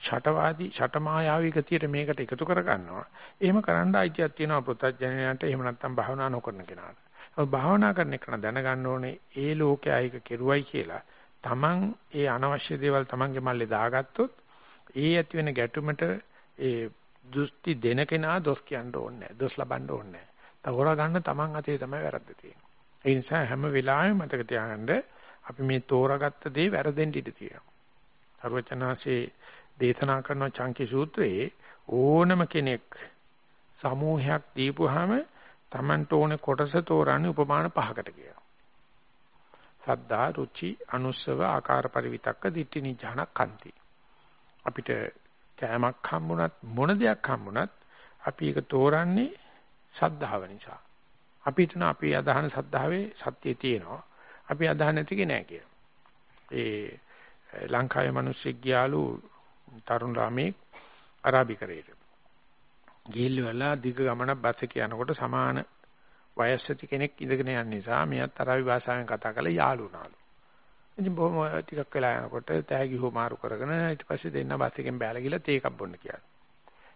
ෂටවාදී ෂටමායාවී ගතියට මේකට එකතු කර ගන්නවා. එහෙම කරන්න අයිතියක් තියෙනවා පුත්තජනයන්ට එහෙම නැත්නම් භාවනා නොකරන කෙනාට. භාවනා කරන එක දැනගන්න ඕනේ ඒ ලෝකයේ අයක කෙරුවයි කියලා. Taman ඒ අනවශ්‍ය දේවල් Tamanගේ මල්ලේ දාගත්තොත් ඒ ඇති වෙන ගැටුමට ඒ දුස්ති දෙන කෙනා දොස් කියන්න ඕනේ නැහැ. දොස් ලබන්න ඕනේ නැහැ. තවරා ගන්න Taman අතේ තමයි වැරද්ද තියෙන්නේ. ඒ නිසා හැම වෙලාවෙම මතක තියාගන්න අපි මේ තෝරාගත්ත දේ වැරදෙන්න ඉඩ තියෙනවා. සර්වචනාංශේ දේශනා කරන චංකි සූත්‍රයේ ඕනම කෙනෙක් සමූහයක් දීපුවාම Tamanට ඕනේ කොටස තෝරන්නේ උපමාන පහකට කියලා. සද්දා රුචි අනුස්සව ආකාර පරිවිතක්ක දිට්ඨි නිජාන කන්ති. අපිට කෑමක් හම්බුණත් මොන දෙයක් හම්බුණත් අපි ඒක තෝරන්නේ සද්ධාව නිසා. අපි හිතන අපි අදහන සද්ධාවේ සත්‍යය තියෙනවා. අපි අදහන නැති කෙනා කියලා. ඒ ලංකාවේ මිනිස්සු ගියාලු තරුණ ළමෙක් අරාබිකරේට. ගිහිල්ලා දිග ගමනක් බස් එකේ යනකොට සමාන වයස් ඇති කෙනෙක් ඉඳගෙන යන නිසා මෙයත් අරාබි භාෂාවෙන් කතා කරලා යාළු වුණාලු. ඉතින් බොහොම ටිකක් වෙලා යනකොට තෑගි හෝ මාරු කරගෙන ඊට පස්සේ දෙන්න බස් එකෙන් බෑලා ගිහලා තේ එකක් බොන්න කියලා.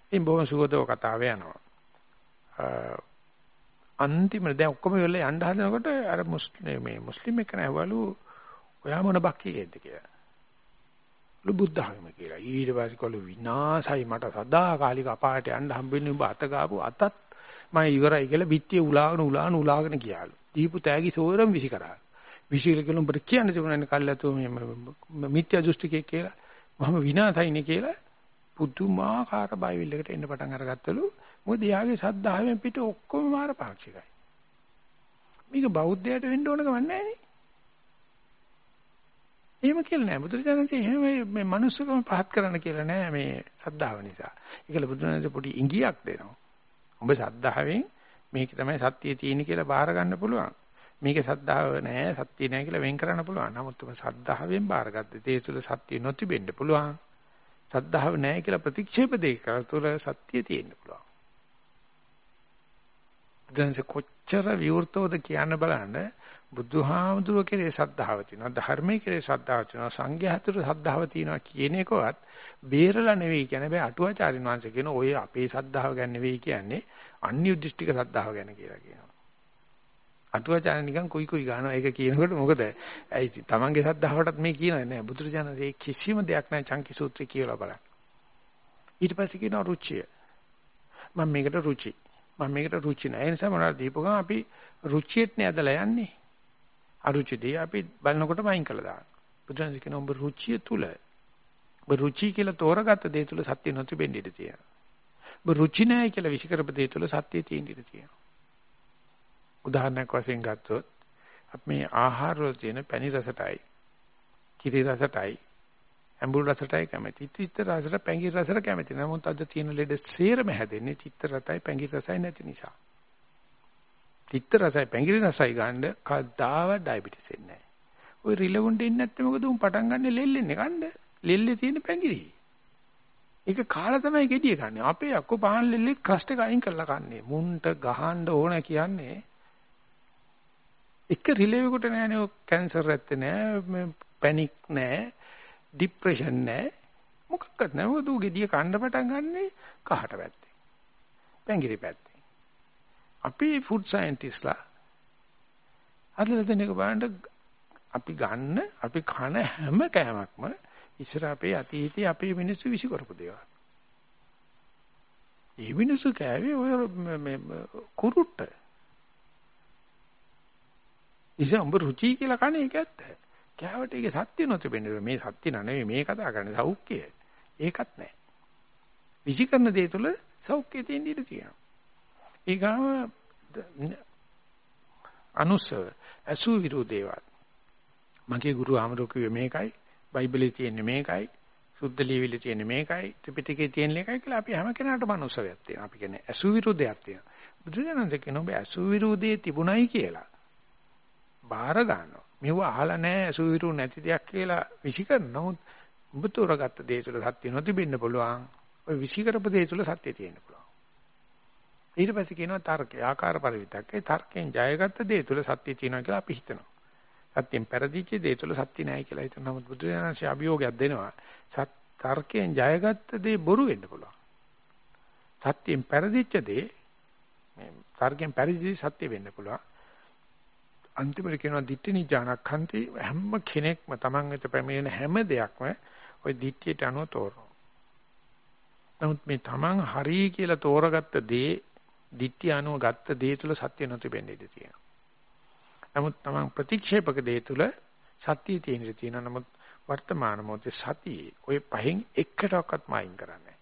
ඉතින් බොහොම සුගතව කතාව යනවා. අන්තිමට දැන් ඔක්කොම වෙලා යන්න හදනකොට අර මුස්ලිම් මේ මුස්ලිම් එක්ක නැවලු ඔයා මොන බක්කියේද කියලා. ලු බුද්ධ ආගම කියලා. ඊට පස්සේ කළු විනාසයි මට සදාකාලික අපායට යන්න හම්බෙන්නේ උඹ අත ගාපු අතත් මම ඉවරයි කියලා බිත්තිය උලාගෙන උලාගෙන උලාගෙන ගියාලු. දීපු තෑගි සෝරම් විසි කරා. විසිකල කියලා උඹට කියන්න තිබුණානේ කල්ලාතෝ මේ මිත්‍යා දෘෂ්ටිකේ කියලා. මම විනාසයිනේ කියලා පුදුමාකාර බයිවිල්ලකට එන්න පටන් අරගත්තලු. මොකද යාගේ සද්ධාවෙන් පිට ඔක්කොම මාර පාක්ෂිකයි. මේක බෞද්ධයට වෙන්න ඕන ගමන් නැහැ නේ. එහෙම කියලා නෑ බුදුරජාණන්සේ එහෙම මේ manussකම පහත් කරන්න කියලා නෑ මේ සද්ධාව නිසා. ඒකල බුදුරජාණන්සේ පොඩි ඉඟියක් දෙනවා. ඔබ සද්ධාවෙන් මේක තමයි සත්‍යය තියෙන්නේ කියලා බාර ගන්න පුළුවන්. මේක සද්ධාව නෑ සත්‍ය නෑ කියලා වෙන් කරන්න පුළුවන්. නමුත් ඔබ සද්ධාවෙන් බාරගත්තේ ඒ තුළ සත්‍ය නොතිබෙන්න පුළුවන්. සද්ධාව නෑ කියලා ප්‍රතික්ෂේප දෙක කරලා තුළ සත්‍ය තියෙන්න පුළුවන්. බුදුන්සේ කොච්චර විවෘතවද කියන්න බලන්න බුදුහාමුදුරුව කෙරේ ශ්‍රද්ධාව තියෙනවා ධර්මයේ කෙරේ ශ්‍රද්ධාව තියෙනවා සංඝයා හතර ශ්‍රද්ධාව තියෙනවා කියන එකවත් බේරලා නෙවෙයි කියන්නේ. බෑ අටුවාචාරින් වංශ කියන ඔය අපේ ශ්‍රද්ධාව ගැන නෙවෙයි කියන්නේ අන්‍යුද්ධිෂ්ටික ශ්‍රද්ධාව ගැන කියලා කියනවා. අටුවාචාරින් නිකන් කුයි කුයි ගන්නවා? ඒක කියනකොට මොකද? ඇයි තමන්ගේ ශ්‍රද්ධාවටත් මේ කියනනේ නෑ. බුදුරජාණන් ඒ කිසිම දෙයක් නෑ චංකි සූත්‍රය කියලා බලන්න. ඊට පස්සේ කියනවා රුචිය. මම මේකට රුචි. මම මේකට රුචි නෑ. ඒ නිසා මොනවද දීපුවම අපි රුචියට නේ ඇදලා යන්නේ අරුචිදී අපි බලනකොටම අයින් කළා දාන්න. බුදුන් කියන ඔබ රුචිය තුල ඔබ රුචි කියලා තෝරගත්ත දේ තුල සත්‍ය නොතිබෙන්න ඉඩ තියෙනවා. ඔබ රුචි නැහැ කියලා විශ්කරප දේ තුල සත්‍ය තියෙන්න ඉඩ තියෙනවා. උදාහරණයක් වශයෙන් ගත්තොත් අපි මේ ආහාර වල තියෙන පැණි රසටයි, කිරි රසටයි, ඇඹුල් රසටයි කැමති. චිත්ත රසට පැංගි රසට කැමති. නමුත් අද තියෙන ලෙඩ සේරම හැදෙන්නේ චිත්ත රසයි පැංගි රසයි නැති නිසා. තිත්ත රසයි පැංගිරි රසයි ගන්න කද්දාව ඩයබටිස් එන්නේ නැහැ. ওই රිලවුන් දෙන්නේ නැත්නම් මොකද උන් පටන් ගන්න ලෙල්ලෙන්නේ ගන්න. ලෙල්ලේ තියෙන පැංගිරි. ඒක කාලා තමයි gediye ගන්න. අපේ අක්කෝ පහන් ලෙල්ලේ ක්‍රස්ට් එක අයින් කරලා කන්නේ. මුන්ට ගහන්න ඕන කියන්නේ එක රිලෙවෙකට නෑනේ ඔය කැන්සර් ඇත්තේ නෑ, පැනික් නෑ, ડિප්‍රෙෂන් නෑ. මොකක්වත් නෑ. මොකද ඌ gediye කන්න පටන් ගන්නේ කහට පැත්තේ. පැංගිරි පැත්තේ. අපි ෆුඩ් සයන්ටිස්ලා අදලා දෙන එක බලන්න අපි ගන්න අපි කන හැම කෑමක්ම ඉස්සර අපේ අතීතයේ අපේ මිනිස්සු විසි කරපු දේවල්. ඒ මිනිස්සු කෑවේ ඔය මේ කුරුට්ට. ඉතින් උඹ රුචි කියලා කන්නේ ඒක ඇත්ත. කෑවට ඒකේ සත්‍ය නොතිබෙන්නේ මේ සත්‍ය නෙවෙයි මේ කතා කරන්නේ සෞඛ්‍යය. ඒකත් නැහැ. විසි කරන දේ තුල සෞඛ්‍යය තියෙන ඉඩ තියෙනවා. ඊගාව අනුසව අසු විරෝධේවත් මගේ ගුරු ආමරෝ කිව්වේ මේකයි බයිබලේ තියෙන්නේ මේකයි සුද්ධ ලියවිලේ තියෙන්නේ මේකයි ත්‍රිපිටකේ තියෙන එකයි කියලා අපි හැම කෙනාටම අනුසවයක් තියෙනවා. අපි කියන්නේ අසු විරෝධයක් තියෙනවා. බුදුදහමෙන් කියන ඔබ අසු විරෝධයේ තිබුණයි කියලා. බාර ගන්නවා. මෙව අහලා නැහැ සුවිරු නැති දෙයක් කියලා විසිකරන නමුත් ඔබ තෝරගත්ත දේ තුළ සත්‍ය නොතිබෙන්න පුළුවන්. ඔය විසිකරපු දේ තුළ සත්‍ය තියෙන්න පුළුවන්. ඊට පස්සේ කියනවා තර්කය ආකාර පරිවිතක්කේ තර්කයෙන් ජයගත්ත දේ තුළ සත්‍ය තියෙනවා කියලා අපි හිතනවා. සත්‍යෙන් පෙරදිච්ච දේ තුළ සත්‍ය නැහැ කියලා හිතන නමුත් බුදුරජාණන්සේ අභියෝගයක් දෙනවා. සත් තර්කයෙන් ජයගත්ත දේ බොරු වෙන්න පුළුවන්. සත්‍යයෙන් පෙරදිච්ච දේ මේ තර්කයෙන් පරිදි සත්‍ය වෙන්න පුළුවන්. අන්තිමට කියනවා දිට්ඨි නිජානක්ඛන්ති හැම කෙනෙක්ම Taman වෙත පැමිණෙන හැම දෙයක්ම ওই දිට්ඨියට අනුව තෝරනවා. නමුත් මේ Taman හරි කියලා තෝරගත්ත දේ දිට්ඨිය අනුව ගත්ත දේ තුල සත්‍ය නොතිබෙන්න ඉඩ තියෙනවා. නමුත් Taman ප්‍රතික්ෂේපක දේ තුල සත්‍යය තියෙන ඉඩ තියෙනවා. නමුත් වර්තමාන මොහොතේ සතියේ ওই පහෙන් එකටවත් මායින් කරන්නේ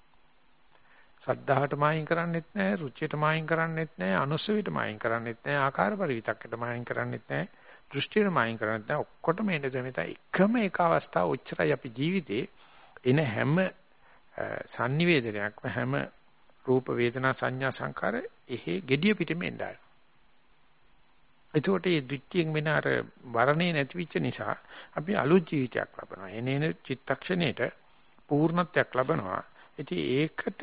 සද්ධාහට මායින් කරන්නෙත් නැහැ, රුචියට මායින් කරන්නෙත් නැහැ, අනුසවිත මායින් කරන්නෙත් නැහැ, ආකාර පරිවිතක්කට මායින් කරන්නෙත් නැහැ, දෘෂ්ටියට මායින් කරන්නෙත් නැහැ. ඔක්කොටම එන දෙමෙත එකම එක අවස්ථාව ඔච්චරයි අපි ජීවිතේ එන හැම sannivedanayak හැම රූප වේදනා සංඥා සංකාර එහෙ gediya පිටෙම එන්නයි. එතකොට මේ ද්විතීයෙන් වෙන අර වරණේ නැතිවෙච්ච නිසා අපි අලුත් ජීවිතයක් ලබනවා. එනේන චිත්තක්ෂණයට පූර්ණත්වයක් ලබනවා. ඉතින් ඒකට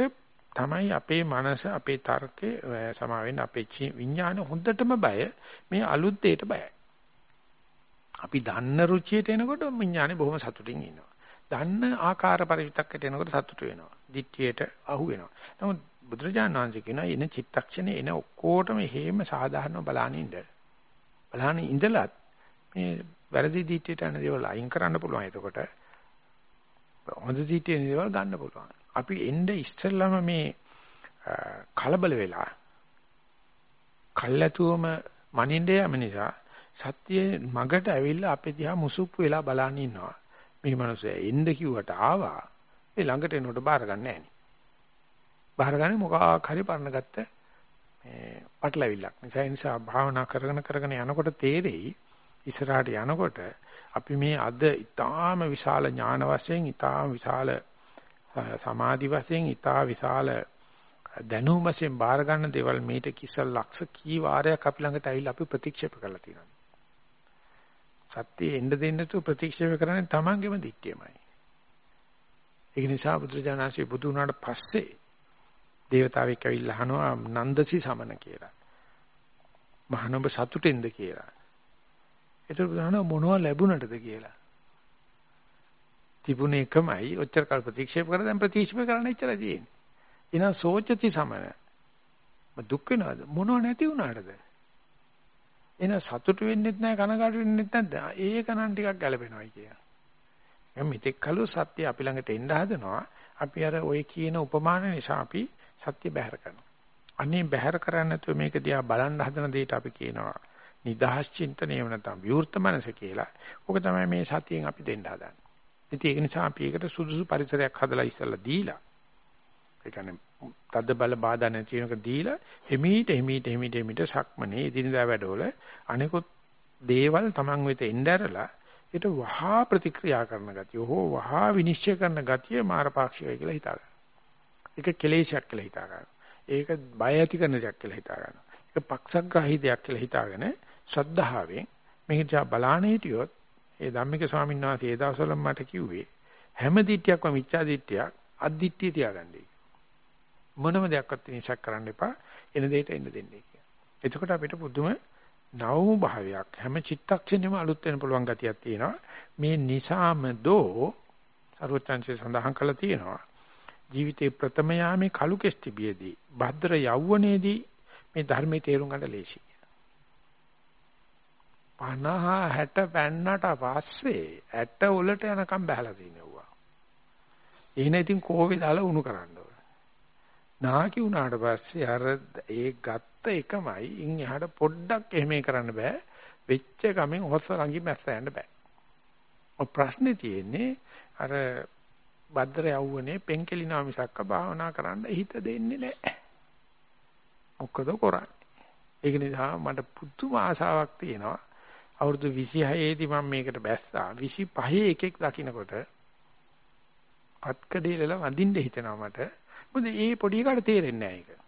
තමයි අපේ මනස අපේ තර්කේ සමා වෙන්න අපේ විඥාන හොඳටම බය මේ අලුත් දෙයට බයයි. අපි දන්න රුචියට එනකොට විඥානේ බොහොම සතුටින් ඉන්නවා. දන්න ආකාර පරිවිතක්කට එනකොට සතුට වෙනවා. දිට්ඨියට අහු වෙනවා. නමුත් බුදුරජාණන් වහන්සේ කියනවා එන චිත්තක්ෂණේ එන ඔක්කොටම හේම සාධාරණව බලනින්න. බලහන් ඉඳලත් මේ වැරදි දිට්ඨියට යන දේවල් අයින් කරන්න පුළුවන්. එතකොට හොඳ දිට්ඨියේ දේවල් ගන්න පුළුවන්. අපි එnde ඉස්සෙල්ලාම මේ කලබල වෙලා කල්ැතුවම මනින්න යම නිසා සත්‍යයේ මගට ඇවිල්ලා අපේ දිහා මුසුප්පු වෙලා බලන් ඉන්නවා. මේ මිනිස්සයා එන්න කිව්වට ආවා. ඒ ළඟට එනකොට බාර ගන්න නැහැ නේ. බාරගන්නේ මොකක් හරි පරණ ගත්ත මේ පටලවිල්ලක්. නිසා ඒ නිසා භාවනා කරගෙන කරගෙන යනකොට තේරෙයි ඉස්සරහට යනකොට අපි මේ අද ඊටාම විශාල ඥාන වශයෙන් ඊටාම විශාල සමාධි වශයෙන් ඊටා විශාල දැනුම වශයෙන් බාර ගන්න දේවල් මේට කිසල් ලක්ෂ කී වාරයක් අපි ළඟට ඇවිල්ලා අපි ප්‍රතික්ෂේප කරලා තියෙනවා. සත්‍යය එන්න දෙන්න තු ප්‍රතික්ෂේප කරන්නේ Tamangeම දිට්ඨියමයි. ඒක නිසා බුදුරජාණන්සේ බුදු වුණාට පස්සේ දේවතාවෙක් ඇවිල්ලා අහනවා නන්දසි සමන කියලා. මහානඹ සතුටෙන්ද කියලා. ඒතර බුදුහාම මොනව ලැබුණටද කියලා. තිබුණ එකමයි ඔච්චර කල් ප්‍රතික්ෂේප කරලා දැන් ප්‍රතික්ෂේප කරන්න ඉච්චලා තියෙන්නේ. එහෙනම් සෝචති සමන. දුක් වෙනවද? මොනව නැති වුණාටද? එහෙනම් සතුට වෙන්නෙත් නැහැ කනගාටු වෙන්නෙත් නැද්ද? ඒක නම් ටිකක් ගැළපෙනවයි කියන. දැන් මෙතෙක් කළු සත්‍ය අපි ළඟට එන්න හදනවා. අපි අර ওই කියන උපමාන නිසා අපි සත්‍ය බැහැර කරනවා. අනේ බැහැර කරන්නේ නැතුව මේක දිහා බලන්න හදන දෙයට අපි කියනවා නිදහස් චින්තනය නැත්නම් විවෘත මනස කියලා. ඕක තමයි මේ සතියෙන් අපි දෙන්න හදන්නේ. ඉතින් ඒක නිසා අපි ඒකට සුදුසු පරිසරයක් හදලා ඉස්සලා දීලා ඒ කියන්නේ තද්ද බල බාධා නැති වෙනක දීලා හිමීට හිමීට හිමීට හිමීට සක්මනේ ඉදිනදා වැඩවල අනිකුත් දේවල් Taman වෙත එnderලා ඒට වහා ප්‍රතික්‍රියා කරන ගතිය හෝ වහා විනිශ්චය කරන ගතිය මාරපාක්ෂිකයි කියලා හිතා ගන්න. ඒක කෙලේශයක් කියලා හිතා ගන්න. ඒක බය ඇති කරන දෙයක් කියලා හිතා ගන්න. ඒක පක්ෂග්‍රාහී දෙයක් කියලා හිතාගෙන ශ්‍රද්ධාවෙන් මේක දිහා බලාන හිටියොත් ඒ ධම්මික ස්වාමීන් වහන්සේ ඒ දවස්වල මට කිව්වේ හැම දිට්ඨියක්ම මිච්ඡා දිට්ඨියක් අද්දිට්ඨිය තියාගන්නයි. මොනම දෙයක්වත් නිසක් කරන්න එපා. එන දෙයට එන්න දෙන්නේ කියලා. එතකොට අපිට පුදුම නවමු භාවයක් හැම චිත්තක්ෂණෙම අලුත් වෙන පුළුවන් ගතියක් තියෙනවා. මේ නිසාම දෝ සර්වචන්සේ සඳහන් කළා තියෙනවා. ජීවිතේ ප්‍රථම යාමේ කලු කෙස්ටිබියේදී භද්‍ර යෞවනයේදී මේ ධර්මයේ තේරුම් ගන්න ලේසි. 50 60 පෑන්නට පස්සේ ඇට උලට යනකම් බහලා තිනවා. එහෙනම් ඉතින් කෝවේ දාලා උණු කරන්න ඕන. නාකි උනාට පස්සේ අර ඒ ගත්ත එකමයි ඉන් එහාට පොඩ්ඩක් එහෙම කරන්න බෑ. වෙච්ච ගමෙන් හොස්ස රංගි මැස්ස යන්න බෑ. ඔය ප්‍රශ්නේ තියෙන්නේ අර භද්‍ර යවුවනේ පෙන්කෙලිනා මිසක්ක භාවනා කරන්න හිත දෙන්නේ නැහැ. මොකද කරන්නේ? ඒක නිසා මට පුදුම ආසාවක් තියෙනවා. අවුරුදු 26 දී මම මේකට බැස්සා 25 එකෙක් දකින්නකොට අත්කඩේලල වඳින්න හිතෙනවා මට මොකද ඒ පොඩි එකාට තේරෙන්නේ නැහැ ඒක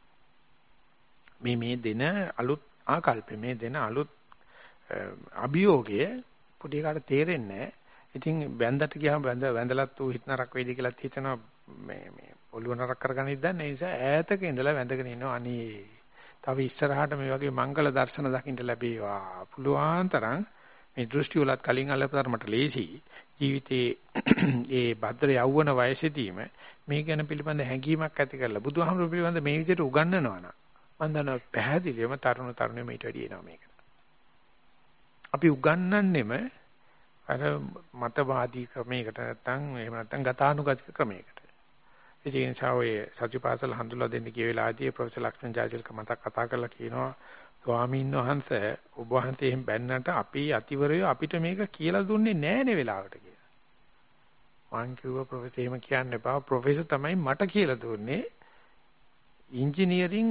මේ මේ දෙන අලුත් ආකල්ප මේ දෙන අලුත් අභියෝගය පොඩි එකාට තේරෙන්නේ නැහැ. ඉතින් බැන්දට ගියාම බැන්ද වැඳලත් ඌ හිත නරක වේද කියලාත් හිතනවා. මේ මේ ඔළුව නරක කරගන්න ඉදන්නේ ඒ නිසා ඈතක ඉඳලා වැඳගෙන ඉන්නවා. අනේ තව ඉස්සරහට මේ වගේ මංගල දර්ශන දකින්න ලැබේවා. පුළුවන් තරම් මේ දෘෂ්ටි වලත් කලින් අල්ලපතරමට ලේසි. ජීවිතේ ඒ භද්‍ර යෞවන වයසේදීම මේ ගැන පිළිබඳ හැඟීමක් ඇති කරලා බුදුහාමුදුරු පිළිබඳ මේ විදිහට උගන්වනවා නම් මම දන්නවා පැහැදිලිවම තරුණ තරුණිය මේට වැඩි එනවා මේකට. අපි උගන්වන්නෙම අර මතවාදී ක්‍රමයකට නැත්නම් එහෙම නැත්නම් ගතානුගතික ක්‍රමයකට. ඒ නිසා ඔය සත්‍යපාසල හඳුල්ලා දෙන්න කිය වෙලාවදී ප්‍රොෆෙසර් ලක්ෂ්මන් ජාතිල්ක මතක් කතා කරලා කියනවා ස්වාමීන් වහන්සේ ඔබ වහන්සේ එහෙම බැන්නට අපි අතිවරයෝ අපිට මේක කියලා දුන්නේ නෑනේ වෙලාවට කියලා. මං කිව්වා ප්‍රොෆෙසර් එහෙම කියන්න එපා. ප්‍රොෆෙසර් තමයි මට කියලා දුන්නේ ඉංජිනේරින්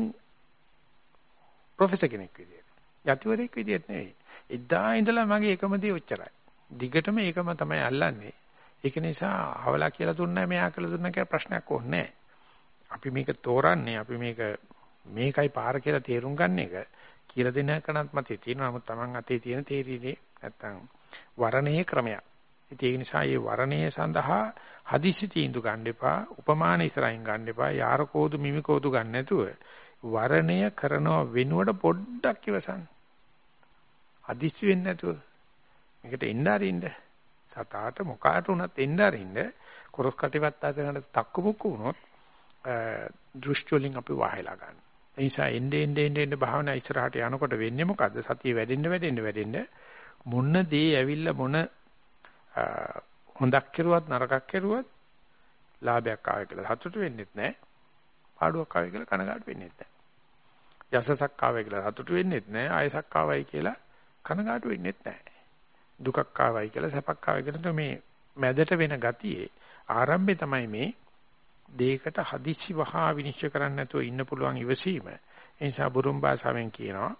ප්‍රොෆෙසර් කෙනෙක් විදියට. යතිවරයෙක් විදියට නෙවෙයි. එදා ඉඳලා මගේ එකම දේ ඔච්චරයි. දිගටම ඒකම තමයි අල්ලන්නේ. ඒක නිසා අවලා කියලා දුන්නා මෙයා කියලා දුන්නා කියලා ප්‍රශ්නයක් ඕනේ අපි මේක තෝරන්නේ අපි මේක මේකයි පාර කියලා තේරුම් ගන්න එක කියලා දෙන කනත් මතේ තියෙනවා. නමුත් Taman අතේ තියෙන තේරීලේ නැත්තම් වරණයේ ක්‍රමයක්. ඒක නිසා මේ වරණයේ සඳහා හදිසි තීන්දුව ගන්න එපා. උපමාන ඉස්සරහින් ගන්න එපා. යාර කෝදු මිමි කෝදු ගන්න නැතුව වරණය කරනව වෙනුවට පොඩ්ඩක් ඉවසන්න. හදිසි වෙන්නේ නැතුව මේකට එන්න අරින්න. සතාට මොකාට උනත් එන්න අරින්න. කොරස් කටිවත් අතකට තක්කු මුක්කු වුණොත් දෘෂ්ටි වලින් අපි වහලා ගන්න. ඒ නිසා එන්නේ එන්නේ එන්නේ භාවනා ඉස්සරහට යනකොට වෙන්නේ මොකද්ද? සතිය වැඩෙන්න වැඩෙන්න වැඩෙන්න මොන දේ ඇවිල්ලා මොන හොඳක් කෙරුවත් නරකක් කෙරුවත් ලාභයක් ආවේ කියලා සතුටු වෙන්නෙත් නැහැ. පාඩුවක් ආවේ කියලා කනගාටු වෙන්නෙත් නැහැ. යසසක් ආවේ කියලා සතුටු වෙන්නෙත් නැහැ. ආයසක් ආවයි කියලා කනගාටු වෙන්නෙත් නැහැ. දුකක් ආවයි කියලා සැපක් ආවයි කියලා මේ මැදට වෙන ගතියේ ආරම්භය තමයි මේ දෙයකට හදිස්සි වහා විනිශ්චය කරන්න නැතුව ඉන්න පුළුවන් ඉවසීම. ඒ නිසා බුරුම් භාෂාවෙන් කියනවා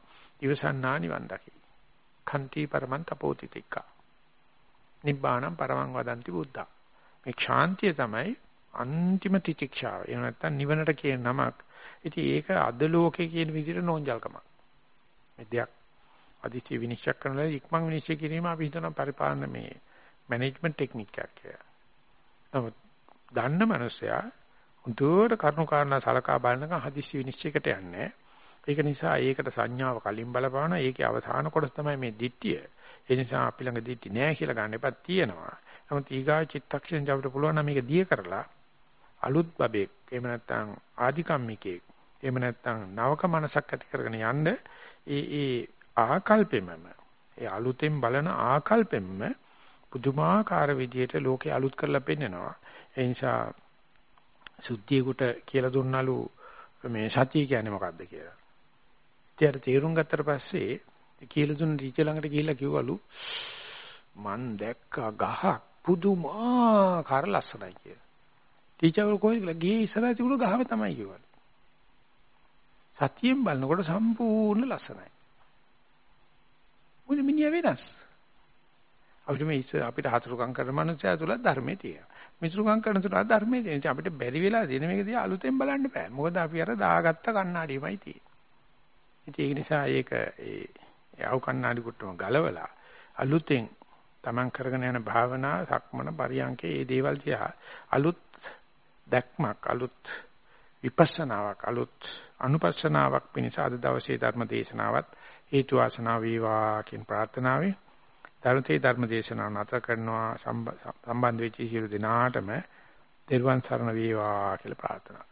ඉවසන්නා නිවන් දකි. කන්ති පරමන් තපෝති තික්කා. නිබ්බාණං පරමං වදන්ති බුද්ධා. මේ ශාන්තිය තමයි අන්තිම තිතික්ෂාව. එහෙම නැත්නම් නිවනට කියන නමක්. ඉතින් ඒක අද ලෝකේ කියන විදිහට නෝන්ජල්කමක්. මේ දෙයක් අදිසි විනිශ්චය කරනවා ඉක්මන් විනිශ්චය කිරීම අපි හිතන පරිපාලන මේ මැනේජ්මන්ට් ටෙක්නික් එකක් කියලා. නමුත් දන්න මනුස්සයා හොඳට කරුණු කාරණා සලකා බලනකම් හදිස්සි විනිශ්චයකට යන්නේ. ඒක නිසා ඒකට සංඥාව කලින් බලපාන ඒකේ අවසාන කොටස තමයි මේ දිට්ඨිය. ඒ නිසා අපි ළඟ දිට්ඨි නෑ කියලා ගන්න එපා තියෙනවා. නමුත් ඊගා චිත්තක්ෂණ අපිට පුළුවන් නම් මේක දිය කරලා අලුත් බබෙක් එහෙම නැත්නම් ආධිකම්මිකෙක් එහෙම නැත්නම් නවක මනසක් ඇති කරගෙන යන්න ඒ ඒ ආකල්පෙමම ඒ අලුතෙන් බලන ආකල්පෙමම පුදුමාකාර විදියට ලෝකේ අලුත් කරලා පෙන්නනවා. ඒ නිසා සුද්ධියෙකුට කියලා දුන්නලු මේ සතිය කියන්නේ මොකක්ද කියලා. ඉතින් තේරුම් ගත්තට පස්සේ කියලා දුන්න ටීචර් ළඟට ගිහිල්ලා කිව්වලු මන් දැක්කා ගහක් පුදුමාකාර ලස්සනයි කියලා. ටීචර් කොහෙද කියලා ගියේ ඉස්සරහ තිබුණ ගහම තමයි කිව්වලු. සතියෙන් බලනකොට සම්පූර්ණ ලස්සනයි. මොකද මිනිහා වෙනස්. අපිට මේ අපිට හතුරුකම් කරන මනුස්සයා තුල ධර්මයේ තියෙනවා. මිතුරුකම් කරන තුන ධර්මයේ තියෙන. ඉතින් අපිට බැරි වෙලා තියෙන මේක දිහා අලුතෙන් බලන්න බෑ. මොකද අපි අර දාගත්ත කණ්ණාඩියමයි තියෙන්නේ. ඉතින් ඒක නිසා ඒක ඒ යව කණ්ණාඩි කුට්ටම ගලවලා අලුතෙන් Taman කරගෙන යන භාවනා සක්මන පරියන්කේ මේ දේවල් දිහා අලුත් දැක්මක් අලුත් විපස්සනාවක් අලුත් අනුපස්සනාවක් පිණිස අද දවසේ ධර්ම දේශනාවත් හේතු වාසනා වේවා කියන ප්‍රාර්ථනාවෙන් ධර්මතේ ධර්ම දේශනාව නතර කරනවා සම්බන්ධ වෙච්ච සියලු දෙනාටම දේරුවන් සරණ වේවා කියලා ප්‍රාර්ථනා.